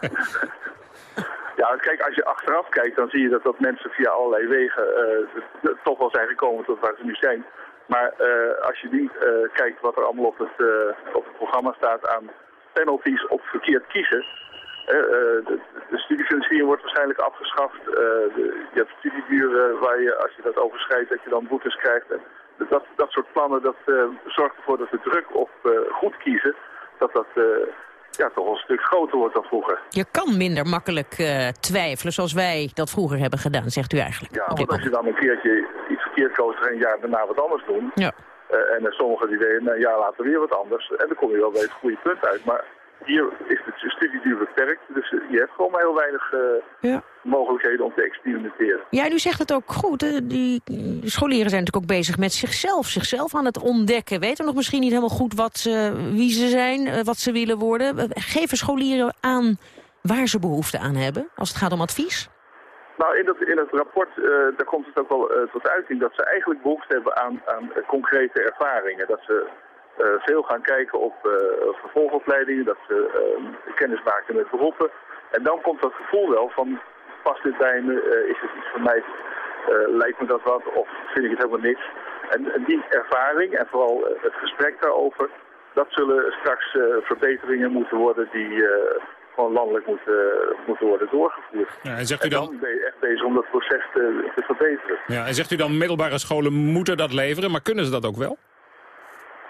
Ja, kijk, als je achteraf kijkt, dan zie je dat, dat mensen via allerlei wegen toch wel zijn gekomen tot waar ze nu zijn. Maar uh, als je niet uh, kijkt wat er allemaal op het, uh, op het programma staat aan penalties op verkeerd kiezen. De, de, studiefinanciering wordt waarschijnlijk afgeschaft. De, je hebt studieduren waar je, als je dat overschrijdt, dat je dan boetes krijgt. En dat, dat soort plannen dat, zorgt ervoor dat de druk op goed kiezen, dat dat ja, toch een stuk groter wordt dan vroeger. Je kan minder makkelijk twijfelen zoals wij dat vroeger hebben gedaan, zegt u eigenlijk. Ja, want als je dan een keertje koos en een jaar daarna wat anders doen... Ja. Uh, en uh, sommigen die deden een jaar later weer wat anders... en dan kom je wel bij het goede punt uit. Maar hier is de studieduur beperkt, dus je hebt gewoon maar heel weinig ja. mogelijkheden om te experimenteren. Ja, u zegt het ook goed. Hè? Die scholieren zijn natuurlijk ook bezig met zichzelf. Zichzelf aan het ontdekken. Weten nog misschien niet helemaal goed wat wie ze zijn, wat ze willen worden. Geven scholieren aan waar ze behoefte aan hebben als het gaat om advies? Nou, in, dat, in het rapport uh, daar komt het ook wel uh, tot uiting dat ze eigenlijk behoefte hebben aan, aan concrete ervaringen. Dat ze veel gaan kijken op vervolgopleidingen, dat ze kennis maken met beroepen. En dan komt dat gevoel wel van, past dit bij me, is het iets voor mij, lijkt me dat wat of vind ik het helemaal niks. En, en die ervaring en vooral het gesprek daarover, dat zullen straks verbeteringen moeten worden die gewoon landelijk moeten, moeten worden doorgevoerd. Ja, en zegt u dan... En dan ben je echt bezig om dat proces te, te verbeteren. Ja, en zegt u dan middelbare scholen moeten dat leveren, maar kunnen ze dat ook wel?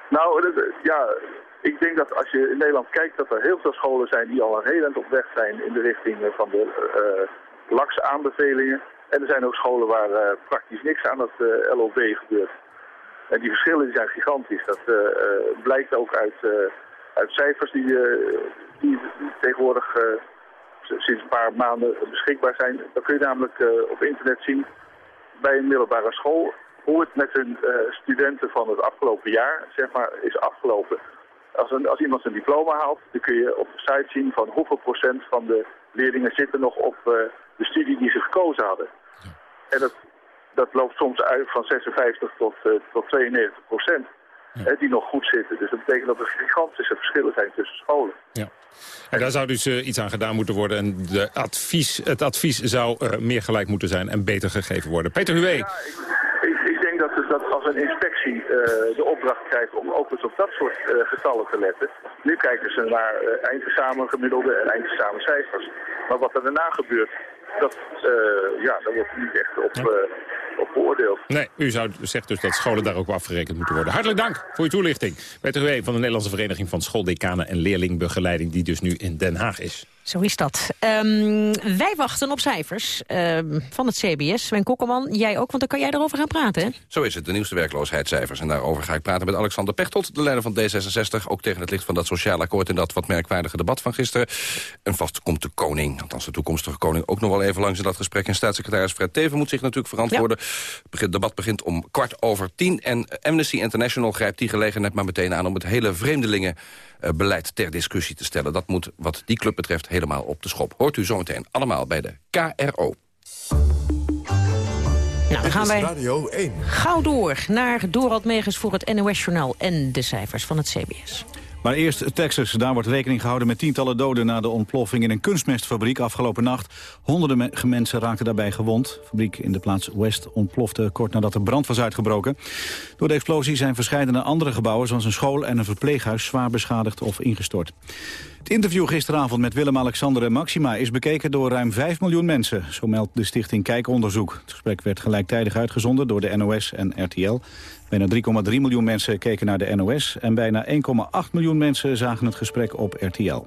Nou, ja, ik denk dat als je in Nederland kijkt dat er heel veel scholen zijn die al een heel eind op weg zijn in de richting van de uh, LAX-aanbevelingen. En er zijn ook scholen waar uh, praktisch niks aan het uh, LOB gebeurt. En die verschillen die zijn gigantisch. Dat blijkt ook uit, uit cijfers die, die tegenwoordig uh, sinds een paar maanden beschikbaar zijn. Dan kun je namelijk uh, op internet zien bij een middelbare school hoe het met hun uh, studenten van het afgelopen jaar zeg maar, is afgelopen. Als, een, als iemand zijn diploma haalt, dan kun je op de site zien van hoeveel procent van de leerlingen zitten nog op de studie die ze gekozen hadden. En dat, dat loopt soms uit van 56 tot, tot 92 procent. Ja. die nog goed zitten. Dus dat betekent dat er gigantische verschillen zijn tussen scholen. Ja. En daar zou dus uh, iets aan gedaan moeten worden. En de advies, het advies zou uh, meer gelijk moeten zijn en beter gegeven worden. Peter Huwé. Ja, ik, ik, ik, denk dat, dat als een inspectie uh, de opdracht krijgt om ook eens op dat soort getallen te letten. Nu kijken ze naar eindexamen gemiddelde en eindexamen cijfers. Maar wat er daarna gebeurt, dat, ja, daar wordt niet echt op... Nee, u zou, zegt dus dat scholen daar ook op afgerekend moeten worden. Hartelijk dank voor uw toelichting. Huwé van de Nederlandse Vereniging van Schooldecanen en Leerlingbegeleiding... die dus nu in Den Haag is. Zo is dat. Ehm, wij wachten op cijfers ehm, van het CBS. Sven Kokkelman, jij ook, want dan kan jij erover gaan praten, hè? Zo is het, de nieuwste werkloosheidscijfers. En daarover ga ik praten met Alexander Pechtold, de leider van D66. Ook tegen het licht van dat sociaal akkoord en dat wat merkwaardige debat van gisteren. En vast komt de koning, althans de toekomstige koning... ook nog wel even langs in dat gesprek. En staatssecretaris Fred Teven moet zich natuurlijk verantwoorden. Het debat begint om kwart over tien. En Amnesty International grijpt die gelegenheid maar meteen aan... om het hele vreemdelingenbeleid ter discussie te stellen. Dat moet wat die club betreft helemaal op de schop. Hoort u zometeen allemaal bij de KRO. Nou, dan gaan wij Radio 1. gauw door naar Dorald Megens voor het NOS-journaal en de cijfers van het CBS. Maar eerst Texas. Daar wordt rekening gehouden met tientallen doden... na de ontploffing in een kunstmestfabriek afgelopen nacht. Honderden me mensen raakten daarbij gewond. De fabriek in de plaats West ontplofte kort nadat er brand was uitgebroken. Door de explosie zijn verschillende andere gebouwen... zoals een school en een verpleeghuis zwaar beschadigd of ingestort. Het interview gisteravond met Willem-Alexander en Maxima... is bekeken door ruim 5 miljoen mensen. Zo meldt de stichting Kijkonderzoek. Het gesprek werd gelijktijdig uitgezonden door de NOS en RTL. Bijna 3,3 miljoen mensen keken naar de NOS... en bijna 1,8 miljoen mensen zagen het gesprek op RTL.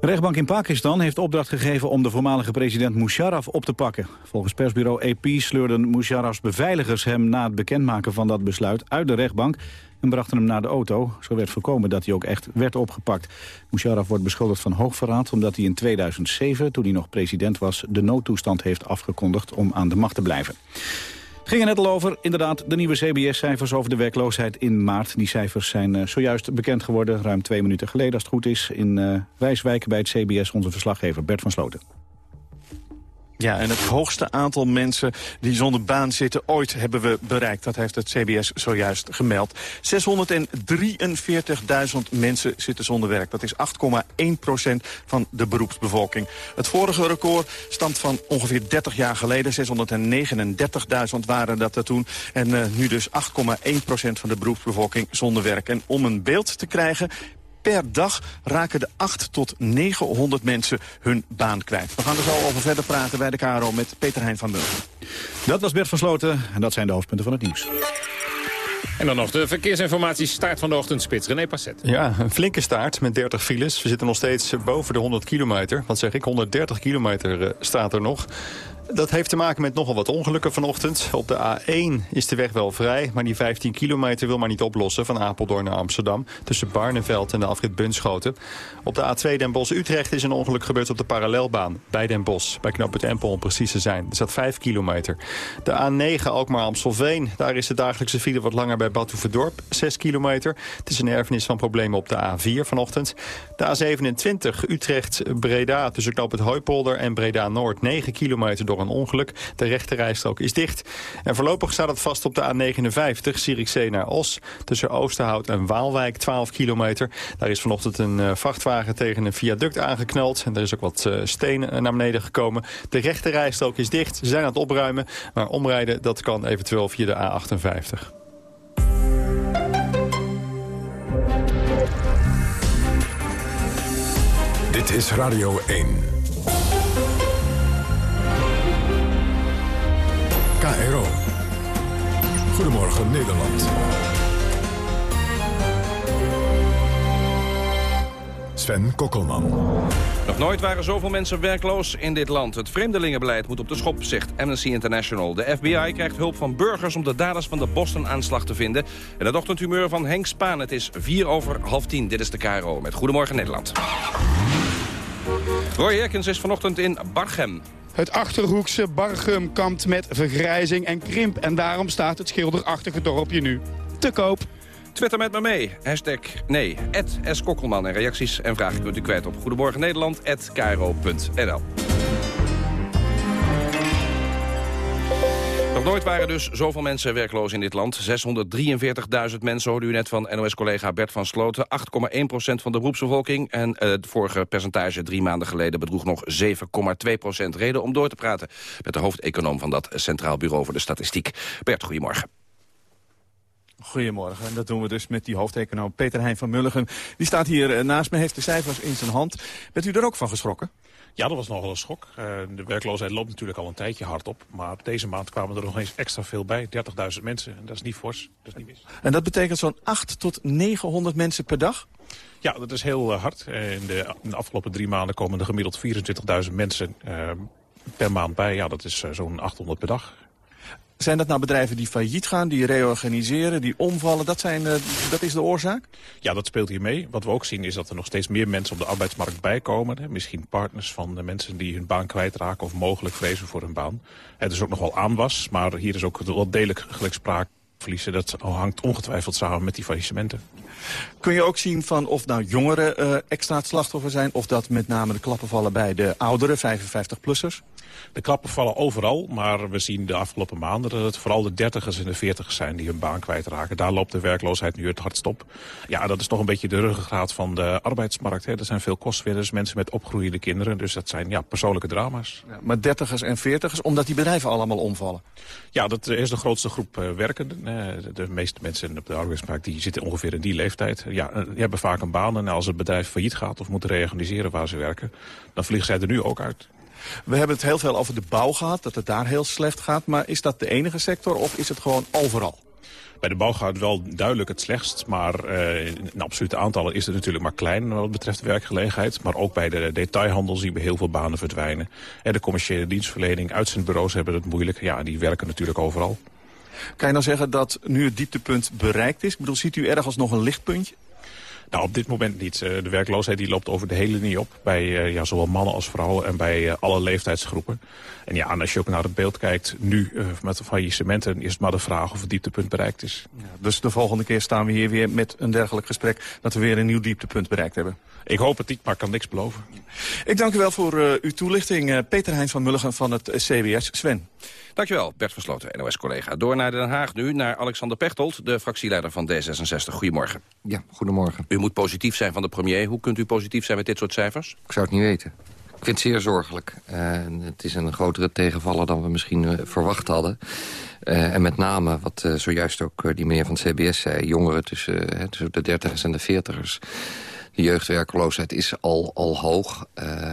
De rechtbank in Pakistan heeft opdracht gegeven om de voormalige president Musharraf op te pakken. Volgens persbureau AP sleurden Musharrafs beveiligers hem na het bekendmaken van dat besluit uit de rechtbank en brachten hem naar de auto. Zo werd voorkomen dat hij ook echt werd opgepakt. Musharraf wordt beschuldigd van hoogverraad omdat hij in 2007, toen hij nog president was, de noodtoestand heeft afgekondigd om aan de macht te blijven. Het ging er net al over, inderdaad, de nieuwe CBS-cijfers over de werkloosheid in maart. Die cijfers zijn uh, zojuist bekend geworden, ruim twee minuten geleden als het goed is. In uh, Wijswijk bij het CBS, onze verslaggever Bert van Sloten. Ja, en het hoogste aantal mensen die zonder baan zitten ooit hebben we bereikt. Dat heeft het CBS zojuist gemeld. 643.000 mensen zitten zonder werk. Dat is 8,1 procent van de beroepsbevolking. Het vorige record stamt van ongeveer 30 jaar geleden. 639.000 waren dat er toen. En uh, nu dus 8,1 procent van de beroepsbevolking zonder werk. En om een beeld te krijgen per dag raken de 8 tot 900 mensen hun baan kwijt. We gaan er zo over verder praten bij de KRO met Peter Hein van Mulder. Dat was Bert van Sloten en dat zijn de hoofdpunten van het nieuws. En dan nog de verkeersinformatie, start van de ochtendspits. René Passet. Ja, een flinke staart met 30 files. We zitten nog steeds boven de 100 kilometer. Wat zeg ik, 130 kilometer uh, staat er nog. Dat heeft te maken met nogal wat ongelukken vanochtend. Op de A1 is de weg wel vrij, maar die 15 kilometer wil maar niet oplossen... van Apeldoorn naar Amsterdam, tussen Barneveld en de afrit Bunschoten. Op de A2 Den Bosch-Utrecht is een ongeluk gebeurd op de parallelbaan... bij Den Bosch, bij Knop het Empel om precies te zijn. Er staat 5 kilometer. De A9 Alkmaar-Amstelveen, daar is de dagelijkse file wat langer bij Badhoevedorp, 6 kilometer. Het is een erfenis van problemen op de A4 vanochtend. De A27 Utrecht-Breda tussen Knop het Hooipolder en Breda-Noord, 9 kilometer door een ongeluk. De rechterrijstrook is dicht. En voorlopig staat het vast op de A59, Zierikzee naar Os. Tussen Oosterhout en Waalwijk, 12 kilometer. Daar is vanochtend een uh, vrachtwagen tegen een viaduct aangeknald. En er is ook wat uh, stenen naar beneden gekomen. De rechterrijstrook is dicht. Ze zijn aan het opruimen. Maar omrijden, dat kan eventueel via de A58. Dit is Radio 1. KRO. Goedemorgen Nederland. Sven Kokkelman. Nog nooit waren zoveel mensen werkloos in dit land. Het vreemdelingenbeleid moet op de schop, zegt Amnesty International. De FBI krijgt hulp van burgers om de daders van de Boston-aanslag te vinden. En het ochtendhumeur van Henk Spaan. Het is vier over half tien. Dit is de KRO met Goedemorgen Nederland. Roy Herkens is vanochtend in Barchem. Het Achterhoekse Bargum kampt met vergrijzing en krimp. En daarom staat het schilderachtige dorpje nu te koop. Twitter met me mee. Hashtag nee. S. Kokkelman. En reacties en vragen kunt u kwijt op Goedemorgen Nederland. Nooit waren dus zoveel mensen werkloos in dit land. 643.000 mensen hoorde u net van NOS-collega Bert van Sloten. 8,1% van de beroepsbevolking. En uh, het vorige percentage drie maanden geleden bedroeg nog 7,2% Reden om door te praten met de hoofdeconoom van dat Centraal Bureau voor de Statistiek. Bert, goedemorgen. Goedemorgen, en dat doen we dus met die hoofdeconoom Peter Heijn van Mulligen. Die staat hier naast me, heeft de cijfers in zijn hand. Bent u er ook van geschrokken? Ja, dat was nogal een schok. Uh, de werkloosheid loopt natuurlijk al een tijdje hard op. Maar deze maand kwamen er nog eens extra veel bij. 30.000 mensen. En dat is niet fors. Dat is niet mis. En dat betekent zo'n 8 tot 900 mensen per dag? Ja, dat is heel uh, hard. In de, in de, afgelopen drie maanden komen er gemiddeld 24.000 mensen uh, per maand bij. Ja, dat is zo'n 800 per dag. Zijn dat nou bedrijven die failliet gaan, die reorganiseren, die omvallen? Dat, zijn, uh, dat is de oorzaak? Ja, dat speelt hier mee. Wat we ook zien is dat er nog steeds meer mensen op de arbeidsmarkt bijkomen. Hè. Misschien partners van de mensen die hun baan kwijtraken of mogelijk vrezen voor hun baan. Het is ook nog wel aanwas, maar hier is ook wel degelijk gelijk sprake verliezen. Dat hangt ongetwijfeld samen met die faillissementen. Kun je ook zien van of nou jongeren uh, extra het slachtoffer zijn... of dat met name de klappen vallen bij de oudere 55-plussers? De klappen vallen overal, maar we zien de afgelopen maanden... dat het vooral de dertigers en de veertigers zijn die hun baan kwijtraken. Daar loopt de werkloosheid nu het hardst op. Ja, dat is toch een beetje de ruggengraat van de arbeidsmarkt. Hè. Er zijn veel kostwinners, mensen met opgroeiende kinderen. Dus dat zijn ja, persoonlijke drama's. Ja, maar dertigers en veertigers, omdat die bedrijven allemaal omvallen? Ja, dat is de grootste groep uh, werkenden. De, de meeste mensen op de arbeidsmarkt die zitten ongeveer in die leeftijd. Ja, die hebben vaak een baan en als het bedrijf failliet gaat of moeten reorganiseren waar ze werken... dan vliegen zij er nu ook uit. We hebben het heel veel over de bouw gehad, dat het daar heel slecht gaat. Maar is dat de enige sector of is het gewoon overal? Bij de bouw gaat het wel duidelijk het slechtst. Maar uh, in absolute aantallen is het natuurlijk maar klein wat betreft de werkgelegenheid. Maar ook bij de detailhandel zien we heel veel banen verdwijnen. En de commerciële dienstverlening, uitzendbureaus hebben het moeilijk. Ja, die werken natuurlijk overal. Kan je nou zeggen dat nu het dieptepunt bereikt is? Ik bedoel, ziet u ergens nog een lichtpuntje? Nou, op dit moment niet. De werkloosheid die loopt over de hele linie op. Bij uh, ja, zowel mannen als vrouwen en bij uh, alle leeftijdsgroepen. En ja, en als je ook naar het beeld kijkt, nu met de faillissementen... is het maar de vraag of het dieptepunt bereikt is. Ja, dus de volgende keer staan we hier weer met een dergelijk gesprek... dat we weer een nieuw dieptepunt bereikt hebben. Ik hoop het niet, maar ik kan niks beloven. Ik dank u wel voor uw toelichting. Peter Heijn van Mulligen van het CBS. Sven. Dankjewel, Bert Versloten, NOS-collega. Door naar Den Haag nu, naar Alexander Pechtold, de fractieleider van D66. Goedemorgen. Ja, goedemorgen. U moet positief zijn van de premier. Hoe kunt u positief zijn met dit soort cijfers? Ik zou het niet weten. Ik vind het zeer zorgelijk. Uh, het is een grotere tegenvaller dan we misschien uh, verwacht hadden. Uh, en met name, wat zojuist ook die meneer van het CBS zei... jongeren tussen, tussen de dertigers en de veertigers... De jeugdwerkloosheid is al, al hoog.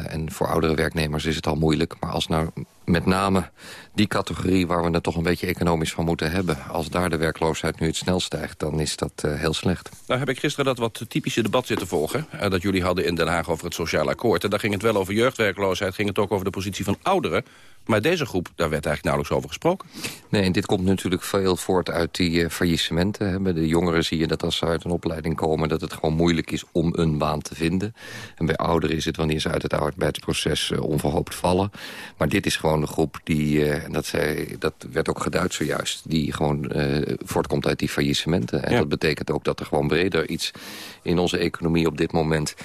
En voor oudere werknemers is het al moeilijk. Maar als nou met name die categorie waar we het toch een beetje economisch van moeten hebben... als daar de werkloosheid nu het snel stijgt, dan is dat uh, heel slecht. Nou heb ik gisteren dat wat typische debat zitten volgen... Uh, dat jullie hadden in Den Haag over het sociaal akkoord. En daar ging het wel over jeugdwerkloosheid, ging het ook over de positie van ouderen. Maar deze groep, daar werd eigenlijk nauwelijks over gesproken. Nee, en dit komt natuurlijk veel voort uit die uh, faillissementen. Bij de jongeren zie je dat als ze uit een opleiding komen... dat het gewoon moeilijk is om een baan te vinden. En bij ouderen is het wanneer ze uit het arbeidsproces onverhoopt vallen. Maar dit is gewoon de groep die, uh, en dat, zei, dat werd ook geduid zojuist... die gewoon voortkomt uit die faillissementen. En ja. dat betekent ook dat er gewoon breder iets in onze economie op dit moment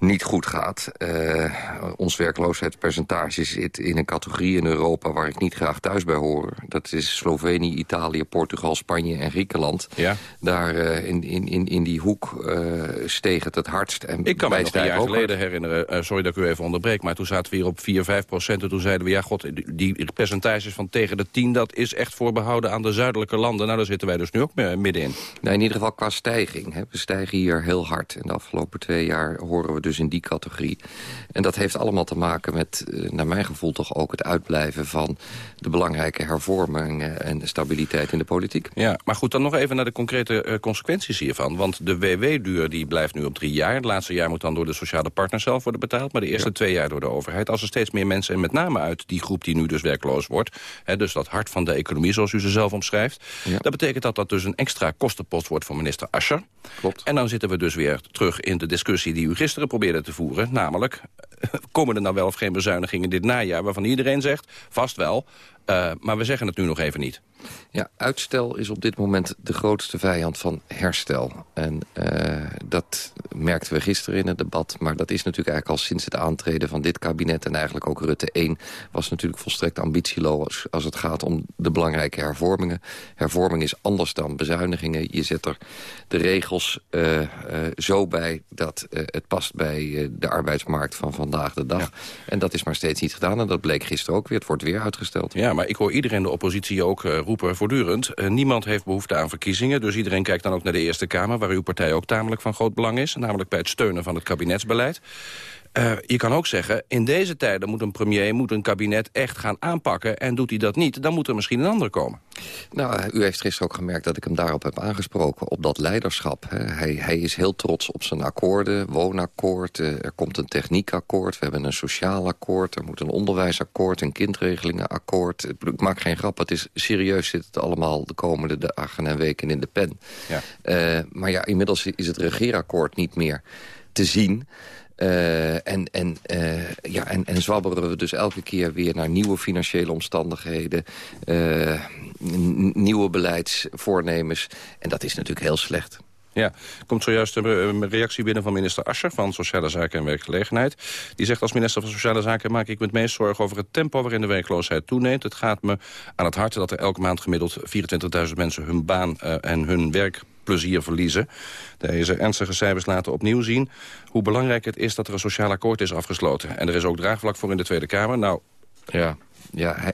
niet goed gaat. Uh, ons werkloosheidspercentage zit in een categorie in Europa... waar ik niet graag thuis bij hoor. Dat is Slovenië, Italië, Portugal, Spanje en Griekenland. Ja. Daar uh, in, in, in die hoek uh, steeg het het hardst. En ik kan me nog een jaar geleden herinneren... sorry dat ik u even onderbreek, maar toen zaten we hier op 4, 5 procent... en toen zeiden we, ja god, die, die percentages van tegen de 10... dat is echt voorbehouden aan de zuidelijke landen. Nou, daar zitten wij dus nu ook middenin. Nou, in ieder geval qua stijging. Hè. We stijgen hier heel hard. En de afgelopen twee jaar horen we dus in die categorie. En dat heeft allemaal te maken met, naar mijn gevoel toch ook het uitblijven van de belangrijke hervormingen en stabiliteit in de politiek. Ja, maar goed, dan nog even naar de concrete uh, consequenties hiervan. Want de WW-duur die blijft nu op drie jaar. Het laatste jaar moet dan door de sociale partner zelf worden betaald, maar de eerste ja. twee jaar door de overheid. Als er steeds meer mensen, en met name uit die groep die nu dus werkloos wordt, hè, dus dat hart van de economie zoals u ze zelf omschrijft, ja. dat betekent dat dat dus een extra kostenpost wordt voor minister Ascher. Klopt. En dan zitten we dus weer terug in de discussie die u gisteren probeerde te voeren. Namelijk, komen er nou wel of geen bezuinigingen dit najaar... waarvan iedereen zegt, vast wel, uh, maar we zeggen het nu nog even niet. Ja, uitstel is op dit moment de grootste vijand van herstel. En uh, dat merkten we gisteren in het debat. Maar dat is natuurlijk eigenlijk al sinds het aantreden van dit kabinet... en eigenlijk ook Rutte 1 was natuurlijk volstrekt ambitieloos... als het gaat om de belangrijke hervormingen. Hervorming is anders dan bezuinigingen. Je zet er de regels uh, uh, zo bij dat het past bij de arbeidsmarkt van vandaag de dag. Ja. En dat is maar steeds niet gedaan. En dat bleek gisteren ook weer. Het wordt weer uitgesteld. Ja, maar ik hoor iedereen de oppositie ook roepen voortdurend. Uh, niemand heeft behoefte aan verkiezingen. Dus iedereen kijkt dan ook naar de Eerste Kamer... waar uw partij ook tamelijk van groot belang is. Namelijk bij het steunen van het kabinetsbeleid. Eh, je kan ook zeggen, in deze tijden moet een premier, moet een kabinet echt gaan aanpakken. En doet hij dat niet, dan moet er misschien een ander komen. Nou, u heeft gisteren ook gemerkt dat ik hem daarop heb aangesproken. Op dat leiderschap. Hè. Hij, hij is heel trots op zijn akkoorden. Woonakkoord, eh, er komt een techniekakkoord. We hebben een sociaal akkoord. Er moet een onderwijsakkoord, een kindregelingenakkoord. Ik maak geen grap, het is serieus zit het allemaal de komende dagen en weken in de pen. Ja. Eh, maar ja, inmiddels is het regeerakkoord niet meer te zien. Uh, en, en, uh, ja, en, en zwabberen we dus elke keer weer naar nieuwe financiële omstandigheden... Uh, nieuwe beleidsvoornemens. En dat is natuurlijk heel slecht. Ja, komt zojuist een reactie binnen van minister Ascher van Sociale Zaken en Werkgelegenheid. Die zegt als minister van Sociale Zaken maak ik me het meest zorgen over het tempo waarin de werkloosheid toeneemt. Het gaat me aan het hart dat er elke maand gemiddeld 24.000 mensen hun baan en hun werk plezier verliezen. Deze ernstige cijfers laten opnieuw zien hoe belangrijk het is dat er een sociaal akkoord is afgesloten. En er is ook draagvlak voor in de Tweede Kamer. Nou, ja, ja, hij,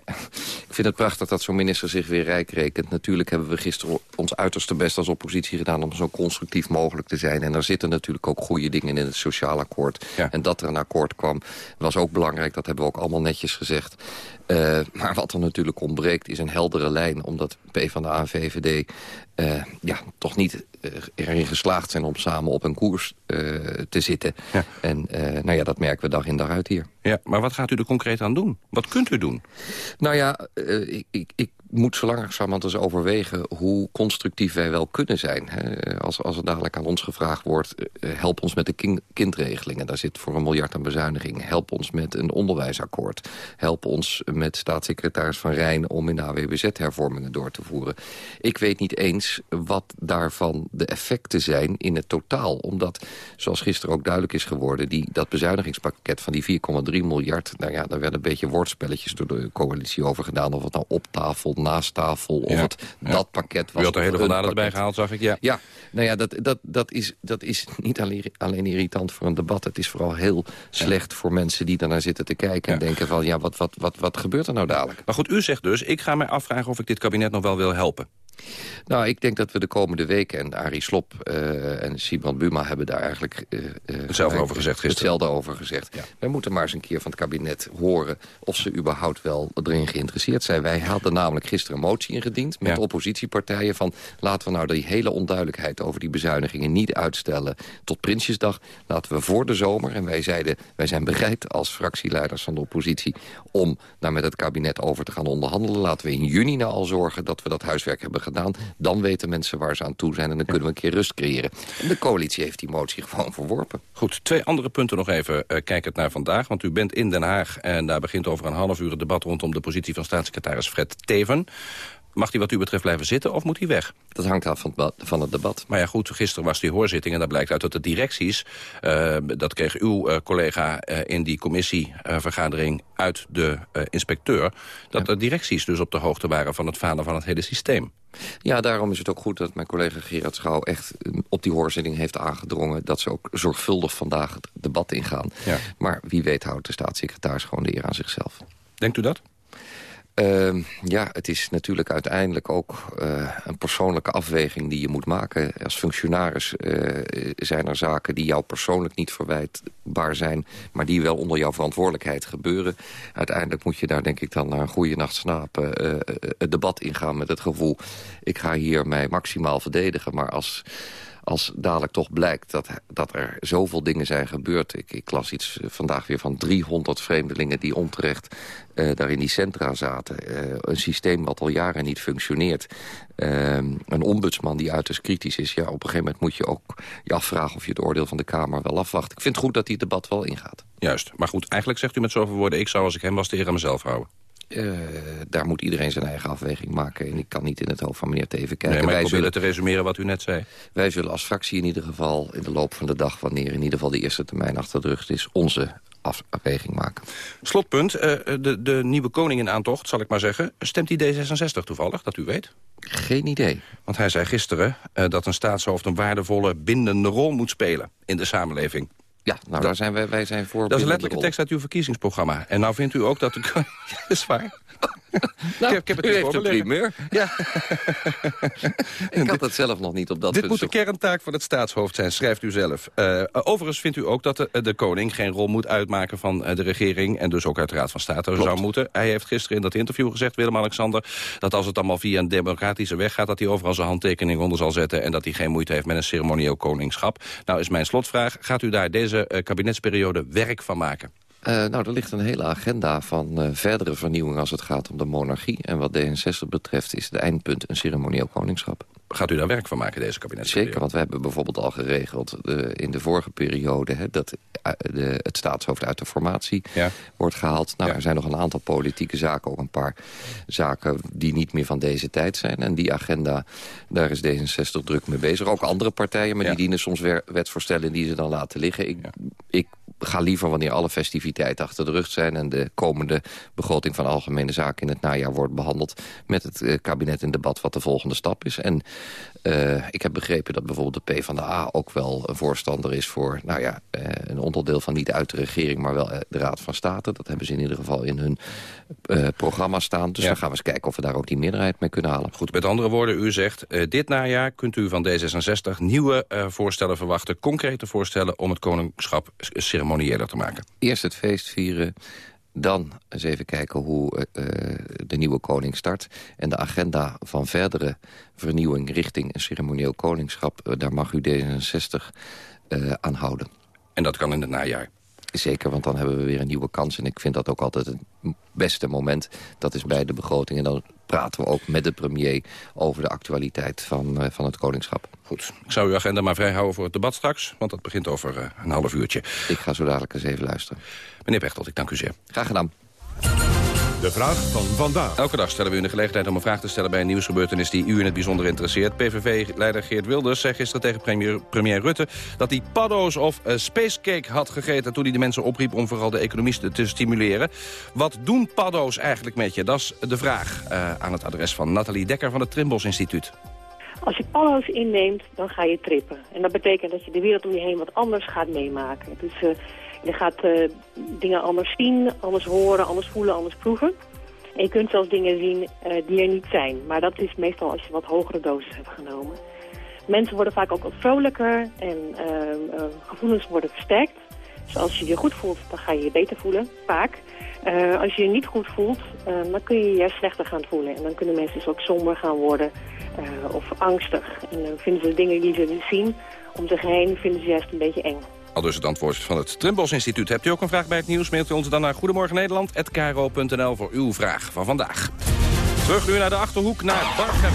ik vind het prachtig dat zo'n minister zich weer rijk rekent. Natuurlijk hebben we gisteren ons uiterste best als oppositie gedaan... om zo constructief mogelijk te zijn. En er zitten natuurlijk ook goede dingen in het sociaal akkoord. Ja. En dat er een akkoord kwam, was ook belangrijk. Dat hebben we ook allemaal netjes gezegd. Uh, maar wat er natuurlijk ontbreekt is een heldere lijn... omdat PvdA en VVD uh, ja, toch niet erin geslaagd zijn... om samen op een koers te zitten. Ja. En nou ja, dat merken we dag in dag uit hier. Ja, maar wat gaat u er concreet aan doen? Wat kunt u doen? Nou ja, ik, ik, ik moet zo langzamerhand eens overwegen hoe constructief wij wel kunnen zijn. Hè. Als, als er dadelijk aan ons gevraagd wordt, help ons met de kind, kindregelingen. Daar zit voor een miljard aan bezuiniging. Help ons met een onderwijsakkoord. Help ons met staatssecretaris Van Rijn om in de AWBZ-hervormingen door te voeren. Ik weet niet eens wat daarvan de effecten zijn in het totaal. Omdat, zoals gisteren ook duidelijk is geworden... Die, dat bezuinigingspakket van die 4,3 miljard... nou ja, daar werden een beetje woordspelletjes door de coalitie over gedaan. Of het nou op tafel, naast tafel, of Ja, het ja. dat pakket was. U had er hele erbij gehaald, zag ik. Ja. Ja, nou ja, dat, dat, dat, is, dat is niet alleen, alleen irritant voor een debat. Het is vooral heel slecht voor mensen die daarnaar zitten te kijken... en denken van, ja, wat, wat, wat, wat gebeurt er nou dadelijk? Maar goed, u zegt dus, ik ga mij afvragen of ik dit kabinet nog wel wil helpen. Nou, ik denk dat we de komende weken... en Arie Slop eh, en Sibrand Buma hebben daar eigenlijk... eh, eh, Hetzelfde over gezegd gisteren. Hetzelfde over gezegd. Wij moeten maar eens een keer van het kabinet horen... of ze überhaupt wel erin geïnteresseerd zijn. Wij hadden namelijk gisteren een motie ingediend... met Ja. oppositiepartijen van... laten we nou die hele onduidelijkheid over die bezuinigingen... niet uitstellen tot Prinsjesdag. Laten we voor de zomer... en wij zeiden, wij zijn bereid als fractieleiders van de oppositie... om daar met het kabinet over te gaan onderhandelen. Laten we in juni nou al zorgen dat we dat huiswerk hebben gedaan. Dan weten mensen waar ze aan toe zijn... en dan kunnen we een keer rust creëren. En de coalitie heeft die motie gewoon verworpen. Goed, twee andere punten nog even uh, kijkend naar vandaag. Want u bent in Den Haag en daar begint over een half uur het debat... rondom de positie van staatssecretaris Fred Teven. Mag hij wat u betreft blijven zitten of moet hij weg? Dat hangt af van het, van het debat. Maar ja, goed, gisteren was die hoorzitting en daar blijkt uit dat de directies... eh, dat kreeg uw eh, collega eh, in die commissievergadering uit de inspecteur... dat de directies dus op de hoogte waren van het falen van het hele systeem. Ja, daarom is het ook goed dat mijn collega Gerard Schouw echt eh, op die hoorzitting heeft aangedrongen... dat ze ook zorgvuldig vandaag het debat ingaan. Ja. Maar wie weet houdt de staatssecretaris gewoon de eer aan zichzelf. Denkt u dat? Uh, ja, het is natuurlijk uiteindelijk ook uh, een persoonlijke afweging die je moet maken. Als functionaris uh, zijn er zaken die jou persoonlijk niet verwijtbaar zijn... maar die wel onder jouw verantwoordelijkheid gebeuren. Uiteindelijk moet je daar denk ik dan na een goede nacht slapen... het debat ingaan met het gevoel... ik ga hier mij maximaal verdedigen, maar als als dadelijk toch blijkt dat, dat er zoveel dingen zijn gebeurd. Ik, ik las iets vandaag weer van 300 vreemdelingen die onterecht uh, daar in die centra zaten. Uh, een systeem wat al jaren niet functioneert. Een ombudsman die uiterst kritisch is. Ja, op een gegeven moment moet je ook je afvragen of je het oordeel van de Kamer wel afwacht. Ik vind het goed dat die debat wel ingaat. Juist, maar goed, eigenlijk zegt u met zoveel woorden... ik zou als ik hem was de aan mezelf houden. Uh, daar moet iedereen zijn eigen afweging maken. En ik kan niet in het hoofd van meneer Teven kijken. Nee, maar wij ik probeer te resumeren wat u net zei. Wij zullen als fractie in ieder geval in de loop van de dag... wanneer in ieder geval de eerste termijn achter de rug is... onze afweging maken. Slotpunt, uh, de, de nieuwe koning in aantocht, zal ik maar zeggen. Stemt die D66 toevallig, dat u weet? Geen idee. Want hij zei gisteren uh, dat een staatshoofd... een waardevolle, bindende rol moet spelen in de samenleving. Ja, nou, daar zijn wij, wij zijn voor. Dat is een letterlijke tekst uit uw verkiezingsprogramma. En nou vindt u ook dat... De... ja, dat is waar. Nou, ik, heb het u heeft een primeur. Ja. Ik had dat zelf nog niet op dat Dit punt moet de kerntaak van het staatshoofd zijn, schrijft u zelf. Eh, overigens vindt u ook dat de, de koning geen rol moet uitmaken van eh, de regering... en dus ook uit de Raad van State zou moeten. Hij heeft gisteren in dat interview gezegd, Willem-Alexander... dat als het allemaal via een democratische weg gaat... dat hij overal zijn handtekening onder zal zetten... en dat hij geen moeite heeft met een ceremonieel koningschap. Nou is mijn slotvraag, gaat u daar deze eh, kabinetsperiode werk van maken? Eh, nou, er ligt een hele agenda van eh, verdere vernieuwing als het gaat om de monarchie. En wat D66 betreft is het eindpunt een ceremonieel koningschap. Gaat u daar werk van maken, deze kabinetsperiode? Zeker, want we hebben bijvoorbeeld al geregeld eh, in de vorige periode... Hè, dat de, het staatshoofd uit de formatie wordt gehaald. Nou, er zijn nog een aantal politieke zaken, ook een paar zaken... die niet meer van deze tijd zijn. En die agenda, daar is D66 druk mee bezig. Ook andere partijen, maar die dienen soms wetsvoorstellen... die ze dan laten liggen. Ik, ik ga liever wanneer alle festiviteiten achter de rug zijn... en de komende begroting van Algemene Zaken in het najaar wordt behandeld... met het eh, kabinet in debat wat de volgende stap is. En eh, ik heb begrepen dat bijvoorbeeld de PvdA ook wel een voorstander is voor... nou ja, eh, een onderdeel van niet uit de regering, maar wel eh, de Raad van State. Dat hebben ze in ieder geval in hun programma staan. Dus Ja. dan gaan we eens kijken of we daar ook die meerderheid mee kunnen halen. Goed, met andere woorden, u zegt... dit najaar kunt u van D66 nieuwe voorstellen verwachten... concrete voorstellen om het koningschap ceremonieeler te maken. Eerst het feest vieren, dan eens even kijken hoe eh, eh, de nieuwe koning start. En de agenda van verdere vernieuwing richting een ceremonieel koningschap... eh, daar mag u D66 eh aan houden. En dat kan in het najaar? Zeker, want dan hebben we weer een nieuwe kans. En ik vind dat ook altijd het beste moment. Dat is bij de begroting. En dan praten we ook met de premier over de actualiteit van, eh, van het koningschap. Goed, ik zou uw agenda maar vrij houden voor het debat straks... want dat begint over eh, een half uurtje. Ik ga zo dadelijk eens even luisteren. Meneer Pechtold, ik dank u zeer. Graag gedaan. De vraag van vandaag. Elke dag stellen we u de gelegenheid om een vraag te stellen... bij een nieuwsgebeurtenis die u in het bijzonder interesseert. PVV-leider Geert Wilders zei gisteren tegen premier, premier Rutte... dat hij paddo's of eh, spacecake had gegeten... toen hij de mensen opriep om vooral de economie te- te stimuleren. Wat doen paddo's eigenlijk met je? Dat is de vraag eh, aan het adres van Nathalie Dekker van het Trimbos Instituut. Als je paddo's inneemt, dan ga je trippen. En dat betekent dat je de wereld om je heen wat anders gaat meemaken. Dus eh, je gaat eh, dingen anders zien, anders horen, anders voelen, anders proeven. En je kunt zelfs dingen zien eh, die er niet zijn. Maar dat is meestal als je wat hogere doses hebt genomen. Mensen worden vaak ook wat vrolijker en eh, gevoelens worden versterkt. Dus als je je goed voelt, dan ga je je beter voelen, vaak. Als je je niet goed voelt, dan kun je je juist slechter gaan voelen. En dan kunnen mensen dus ook somber gaan worden of angstig. En dan vinden ze dingen die ze niet zien om zich heen, vinden ze juist een beetje eng. Al dus het antwoord van het Trimbos Instituut. Hebt u ook een vraag bij het nieuws? Mailt u ons dan naar goedemorgennederland.kro.nl voor uw vraag van vandaag. Terug nu naar de Achterhoek, naar Bargem.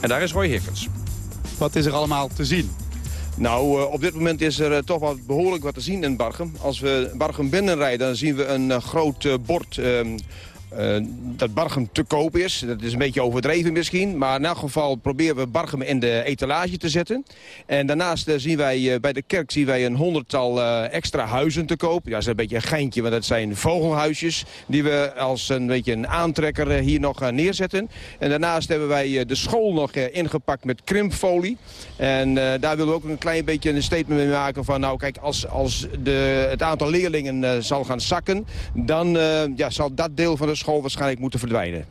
En daar is Roy Hickens. Wat is er allemaal te zien? Nou, eh, op dit moment is er eh, toch wel behoorlijk wat te zien in Bargem. Als we Bargem binnenrijden, dan zien we een eh, groot bord... ehm, eh, dat Bargem te koop is. Dat is een beetje overdreven misschien. Maar in elk geval proberen we Bargem in de etalage te zetten. En daarnaast eh, zien wij eh, bij de kerk zien wij een honderdtal extra huizen te koop. Ja, dat is een beetje een geintje, want dat zijn vogelhuisjes... die we als een beetje een aantrekker hier nog neerzetten. En daarnaast hebben wij de school nog ingepakt met krimpfolie. En daar willen we ook een klein beetje een statement mee maken van... nou kijk, als, als de, het aantal leerlingen zal gaan zakken... dan ja, zal dat deel van de school waarschijnlijk moeten verdwijnen.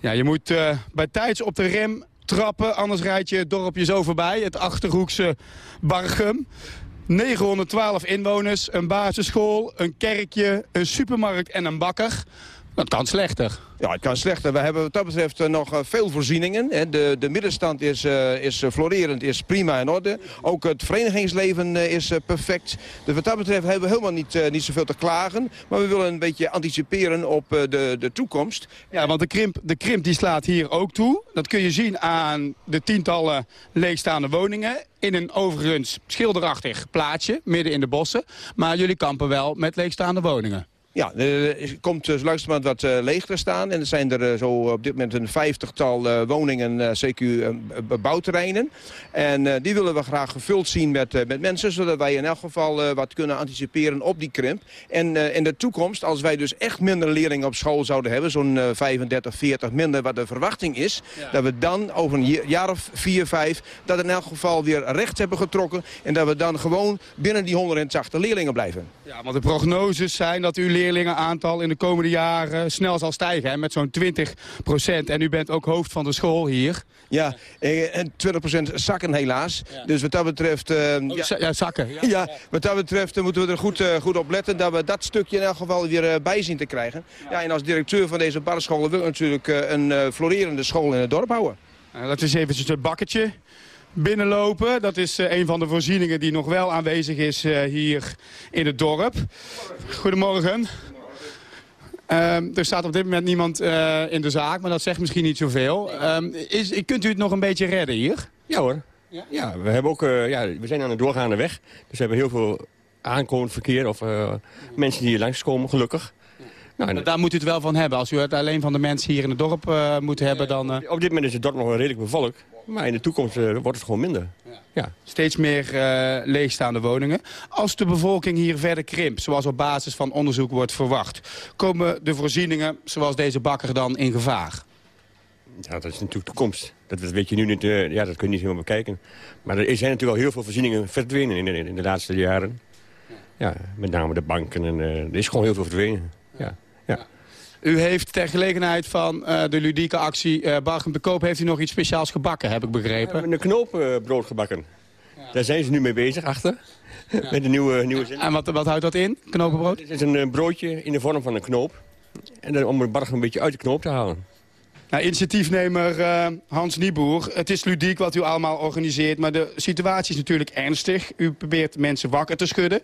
Ja, je moet eh, bij tijds op de rem trappen, anders rijd je het dorpje zo voorbij. Het Achterhoekse Bargem. 912 inwoners, een basisschool, een kerkje, een supermarkt en een bakker. Dat kan slechter. Ja, het kan slechter. We hebben wat dat betreft eh, nog eh, veel voorzieningen. De, de middenstand is, eh, is florerend, is prima in orde. Ook het verenigingsleven is perfect. Dus wat dat betreft hebben we helemaal niet, niet zoveel te klagen. Maar we willen een beetje anticiperen op de, de toekomst. Ja, want de krimp, de krimp die slaat hier ook toe. Dat kun je zien aan de tientallen leegstaande woningen. In een overigens schilderachtig plaatsje, midden in de bossen. Maar jullie kampen wel met leegstaande woningen. Ja, er komt uh, langzamerhand wat uh, leeg te staan. En er zijn er uh, zo op dit moment een vijftigtal woningen, CQ bouwterreinen. En die willen we graag gevuld zien met, met mensen. Zodat wij in elk geval wat kunnen anticiperen op die krimp. En in de toekomst, als wij dus echt minder leerlingen op school zouden hebben. Zo'n 35, 40 minder wat de verwachting is. Ja. Dat we dan over een jaar of vier, vijf, dat in elk geval weer recht hebben getrokken. En dat we dan gewoon binnen die 180 leerlingen blijven. Ja, want de prognoses zijn dat u leerlingen leerlingenaantal in de komende jaren snel zal stijgen. Hè, met zo'n 20 procent. En u bent ook hoofd van de school hier. Ja, eh, en 20% zakken helaas. Dus wat dat betreft... eh, ja, ja, zakken. Ja, wat dat betreft eh, moeten we er goed, goed op letten... dat we dat stukje in elk geval weer bij zien te krijgen. Ja. en als directeur van deze barscholen wil ik natuurlijk een florerende school in het dorp houden. Dat is eventjes het bakketje binnenlopen. Dat is uh, een van de voorzieningen die nog wel aanwezig is uh, hier in het dorp. Goedemorgen. Um, er staat op dit moment niemand uh, in de zaak, maar dat zegt misschien niet zoveel. Um, is, kunt u het nog een beetje redden hier? Ja hoor. Ja, ja we, hebben ook, uh, ja, we zijn aan de doorgaande weg. Dus we hebben heel veel aankomend verkeer of uh, mensen die hier langskomen, gelukkig. Nou, daar moet u het wel van hebben. Als u het alleen van de mensen hier in het dorp moet hebben, dan... Op dit moment is het dorp nog wel redelijk bevolkt. Maar in de toekomst uh, wordt het gewoon minder. Ja. ja. Steeds meer leegstaande woningen. Als de bevolking hier verder krimpt, zoals op basis van onderzoek wordt verwacht... komen de voorzieningen, zoals deze bakker, dan in gevaar? Ja, dat is natuurlijk de toekomst. Dat weet je nu niet, ja, dat kun je niet helemaal bekijken. Maar er zijn natuurlijk al heel veel voorzieningen verdwenen in de, in de laatste jaren. Ja, met name de banken. En, er is gewoon heel veel verdwenen. Ja. Ja. U heeft ter gelegenheid van uh, de ludieke actie uh, Bargen de Koop... heeft u nog iets speciaals gebakken, heb ik begrepen. We hebben een knoopbrood gebakken. Ja. Daar zijn ze nu mee bezig, achter. Ja. Met een nieuwe, nieuwe zin. En wat, wat houdt dat in, knopenbrood? Het is een broodje in de vorm van een knoop. En dan, om het barg een beetje uit de knoop te halen. Nou, initiatiefnemer uh, Hans Nieboer, het is ludiek wat u allemaal organiseert... maar de situatie is natuurlijk ernstig. U probeert mensen wakker te schudden.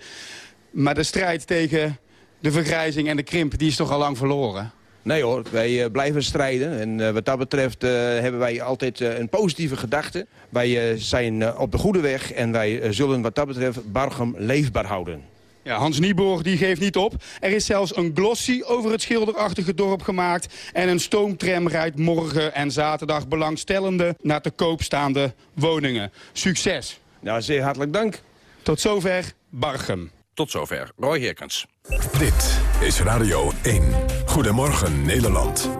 Maar de strijd tegen de vergrijzing en de krimp, die is toch al lang verloren? Nee hoor, wij uh, blijven strijden. En uh, wat dat betreft uh, hebben wij altijd een positieve gedachte. Wij zijn op de goede weg en wij zullen wat dat betreft Bargem leefbaar houden. Ja, Hans Nieborg die geeft niet op. Er is zelfs een glossy over het schilderachtige dorp gemaakt. En een stoomtram rijdt morgen en zaterdag belangstellende naar te koop staande woningen. Succes! Nou, zeer hartelijk dank. Tot zover Bargem. Tot zover. Roy Herkens. Dit is Radio 1. Goedemorgen Nederland.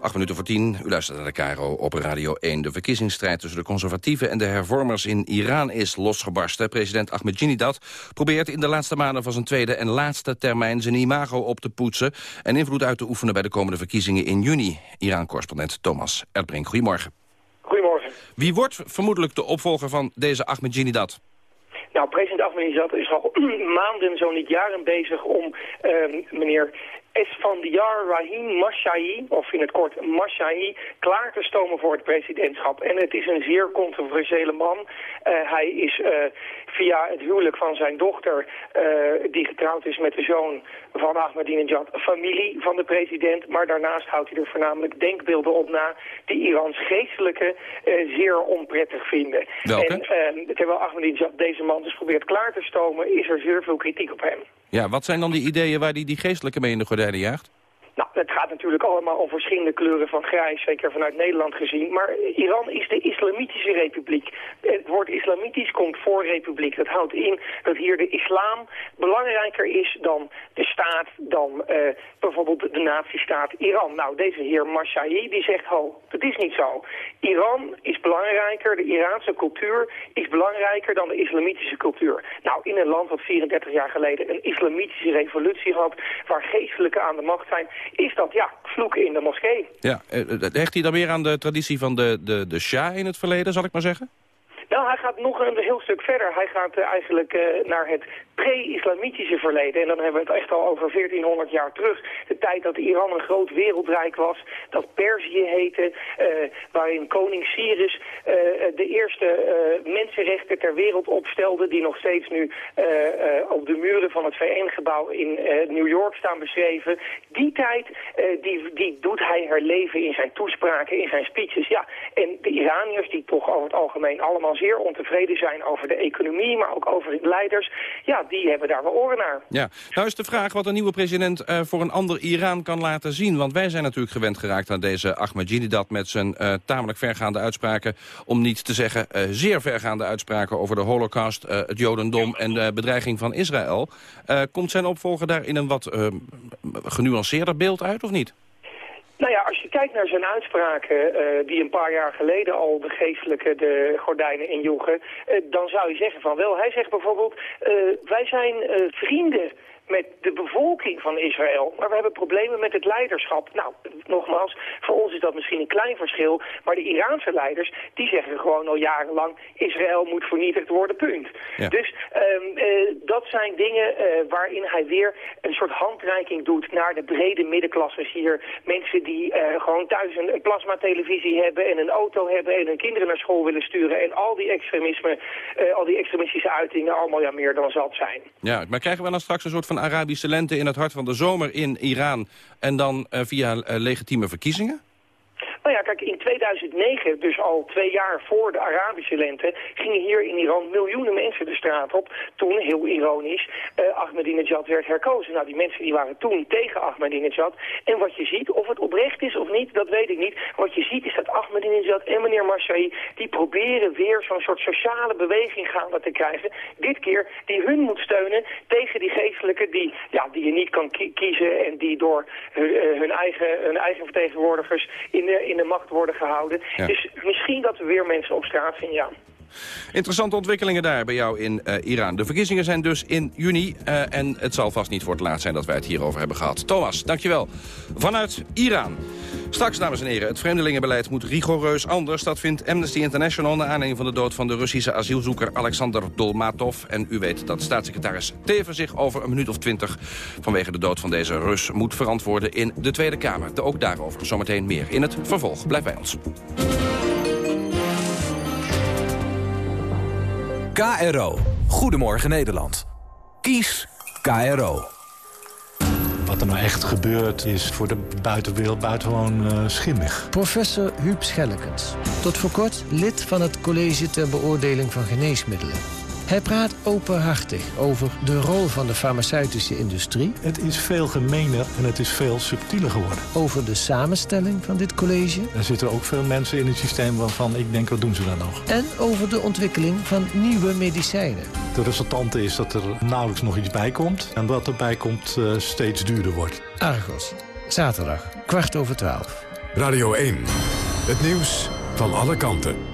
Acht minuten voor tien. U luistert naar de Caro op Radio 1. De verkiezingsstrijd tussen de conservatieven en de hervormers in Iran is losgebarsten. President Ahmadinejad probeert in de laatste maanden van zijn tweede en laatste termijn zijn imago op te poetsen en invloed uit te oefenen bij de komende verkiezingen in juni. Iran-correspondent Thomas Erdbrink. Goedemorgen. Goedemorgen. Wie wordt vermoedelijk de opvolger van deze Ahmadinejad? Nou, president Ahmadinejad is al maanden, zo niet jaren bezig om uh, meneer Esfandiar Rahim Mashahi, of in het kort Mashahi, klaar te stomen voor het presidentschap. En het is een zeer controversiële man. Uh, hij is uh, via het huwelijk van zijn dochter, uh, die getrouwd is met de zoon van Ahmadinejad, familie van de president. Maar daarnaast houdt hij er voornamelijk denkbeelden op na die Irans geestelijke zeer onprettig vinden. Welke? En terwijl Ahmadinejad deze man dus probeert klaar te stomen, is er zeer veel kritiek op hem. Ja, wat zijn dan die ideeën waar hij die geestelijke mee in de gordijnen jaagt? Nou, het gaat natuurlijk allemaal om verschillende kleuren van grijs, zeker vanuit Nederland gezien. Maar Iran is de islamitische republiek. Het woord islamitisch komt voor republiek. Dat houdt in dat hier de islam belangrijker is dan de staat, dan uh, bijvoorbeeld de nazistaat Iran. Nou, deze heer Mashahi die zegt, ho, dat is niet zo. Iran is belangrijker, de Iraanse cultuur is belangrijker dan de islamitische cultuur. Nou, in een land dat 34 jaar geleden een islamitische revolutie had, waar geestelijke aan de macht zijn is dat, ja, vloeken in de moskee. Ja, hecht hij dan meer aan de traditie van de, de, de Shah in het verleden, zal ik maar zeggen? Nou, hij gaat nog een heel stuk verder. Hij gaat uh, eigenlijk uh, naar het pre-islamitische verleden. En dan hebben we het echt al over 1400 jaar terug. De tijd dat Iran een groot wereldrijk was, dat Perzië heette, uh, waarin koning Cyrus de eerste mensenrechten ter wereld opstelde, die nog steeds nu op de muren van het VN-gebouw in New York staan beschreven. Die tijd, die, die doet hij herleven in zijn toespraken, in zijn speeches. Ja, en de Iraniërs, die toch over het algemeen allemaal zeer ontevreden zijn over de economie, maar ook over de leiders, ja, die hebben daar wel oren naar. Ja, nou is de vraag wat een nieuwe president uh, voor een ander Iran kan laten zien. Want wij zijn natuurlijk gewend geraakt aan deze Ahmadinejad met zijn uh, tamelijk vergaande uitspraken, om niet te zeggen uh, zeer vergaande uitspraken over de holocaust, het jodendom en de bedreiging van Israël. komt zijn opvolger daar in een wat genuanceerder beeld uit of niet? Nou ja, als je kijkt naar zijn uitspraken uh, die een paar jaar geleden al de geestelijke de gordijnen injoegen, uh, dan zou je zeggen van wel. Hij zegt bijvoorbeeld, uh, wij zijn vrienden met de bevolking van Israël. Maar we hebben problemen met het leiderschap. Nou, nogmaals, voor ons is dat misschien een klein verschil. Maar de Iraanse leiders, die zeggen gewoon al jarenlang... Israël moet vernietigd worden, punt. Dus um, uh, dat zijn dingen uh, waarin hij weer een soort handreiking doet... naar de brede middenklasses hier. Mensen die uh, gewoon thuis een plasmatelevisie hebben... en een auto hebben en hun kinderen naar school willen sturen... en al die extremisme, al die extremistische uitingen allemaal ja meer dan zat zijn. Ja, maar krijgen we dan straks een soort van Arabische lente in het hart van de zomer in Iran... en dan uh, via uh, legitieme verkiezingen? Nou ja, kijk, in 2009, dus al twee jaar voor de Arabische lente, gingen hier in Iran miljoenen mensen de straat op. Toen, heel ironisch, uh, Ahmadinejad werd herkozen. Nou, die mensen die waren toen tegen Ahmadinejad. En wat je ziet, of het oprecht is of niet, dat weet ik niet. Wat je ziet is dat Ahmadinejad en meneer Marseille, die proberen weer zo'n soort sociale beweging gaande te krijgen. Dit keer die hun moet steunen tegen die geestelijke die, ja, die je niet kan kiezen en die door hun, uh, hun, eigen, hun eigen vertegenwoordigers in de, in de macht worden gehouden. Ja. Dus misschien dat we weer mensen op straat zien, ja. Interessante ontwikkelingen daar bij jou in uh, Iran. De verkiezingen zijn dus in juni uh, en het zal vast niet voor het laatst zijn dat wij het hierover hebben gehad. Thomas, dankjewel. Vanuit Iran. Straks, dames en heren, het vreemdelingenbeleid moet rigoureus anders. Dat vindt Amnesty International naar aanleiding van de dood van de Russische asielzoeker Alexander Dolmatov. En u weet dat staatssecretaris Teven zich over een minuut of twintig vanwege de dood van deze Rus moet verantwoorden in de Tweede Kamer. De, ook daarover zometeen meer in het vervolg. Blijf bij ons. KRO. Goedemorgen Nederland. Kies KRO. Wat er nou echt gebeurt is voor de buitenwereld buitengewoon uh, schimmig. Professor Huub Schellekens. Tot voor kort lid van het College ter Beoordeling van Geneesmiddelen. Hij praat openhartig over de rol van de farmaceutische industrie. Het is veel gemener en het is veel subtieler geworden. Over de samenstelling van dit college. Er zitten ook veel mensen in het systeem waarvan ik denk, wat doen ze dan nog? En over de ontwikkeling van nieuwe medicijnen. De resultante is dat er nauwelijks nog iets bij komt. En wat erbij komt uh, steeds duurder wordt. Argos, zaterdag, kwart over twaalf. Radio 1, het nieuws van alle kanten.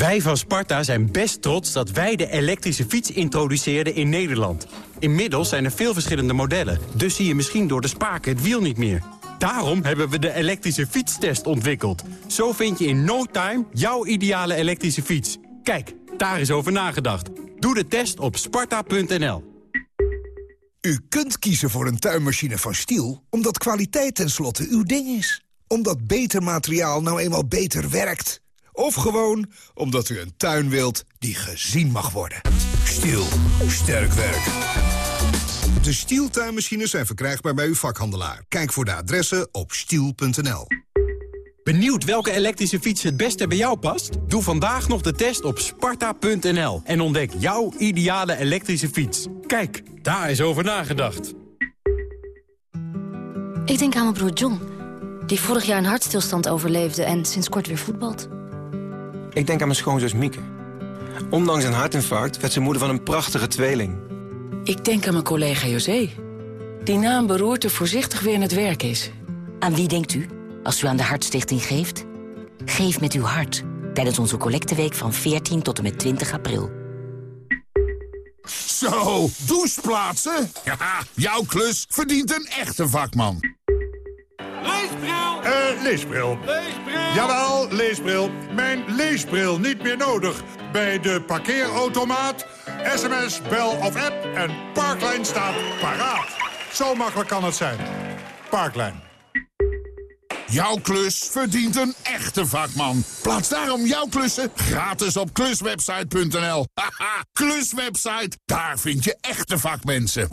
Wij van Sparta zijn best trots dat wij de elektrische fiets introduceerden in Nederland. Inmiddels zijn er veel verschillende modellen, dus zie je misschien door de spaken het wiel niet meer. Daarom hebben we de elektrische fietstest ontwikkeld. Zo vind je in no time jouw ideale elektrische fiets. Kijk, daar is over nagedacht. Doe de test op sparta.nl. U kunt kiezen voor een tuinmachine van Stiel, omdat kwaliteit tenslotte uw ding is. Omdat beter materiaal nou eenmaal beter werkt. Of gewoon omdat u een tuin wilt die gezien mag worden. Stiel. Sterk werk. De Stiel tuinmachines zijn verkrijgbaar bij uw vakhandelaar. Kijk voor de adressen op stiel.nl. Benieuwd welke elektrische fiets het beste bij jou past? Doe vandaag nog de test op sparta.nl en ontdek jouw ideale elektrische fiets. Kijk, daar is over nagedacht. Ik denk aan mijn broer John, die vorig jaar een hartstilstand overleefde en sinds kort weer voetbalt. Ik denk aan mijn schoonzus Mieke. Ondanks een hartinfarct werd ze moeder van een prachtige tweeling. Ik denk aan mijn collega José. Die na een beroerte voorzichtig weer in het werk is. Aan wie denkt u als u aan de Hartstichting geeft? Geef met uw hart tijdens onze collecteweek van 14 tot en met 20 april. Zo, doucheplaatsen? Ja, jouw klus verdient een echte vakman. Leesbril! Eh, leesbril. Leesbril! Jawel, leesbril. Mijn leesbril niet meer nodig. Bij de parkeerautomaat, sms, bel of app en Parklijn staat paraat. Zo makkelijk kan het zijn. Parklijn. Jouw klus verdient een echte vakman. Plaats daarom jouw klussen gratis op kluswebsite.nl. Haha, kluswebsite, daar vind je echte vakmensen.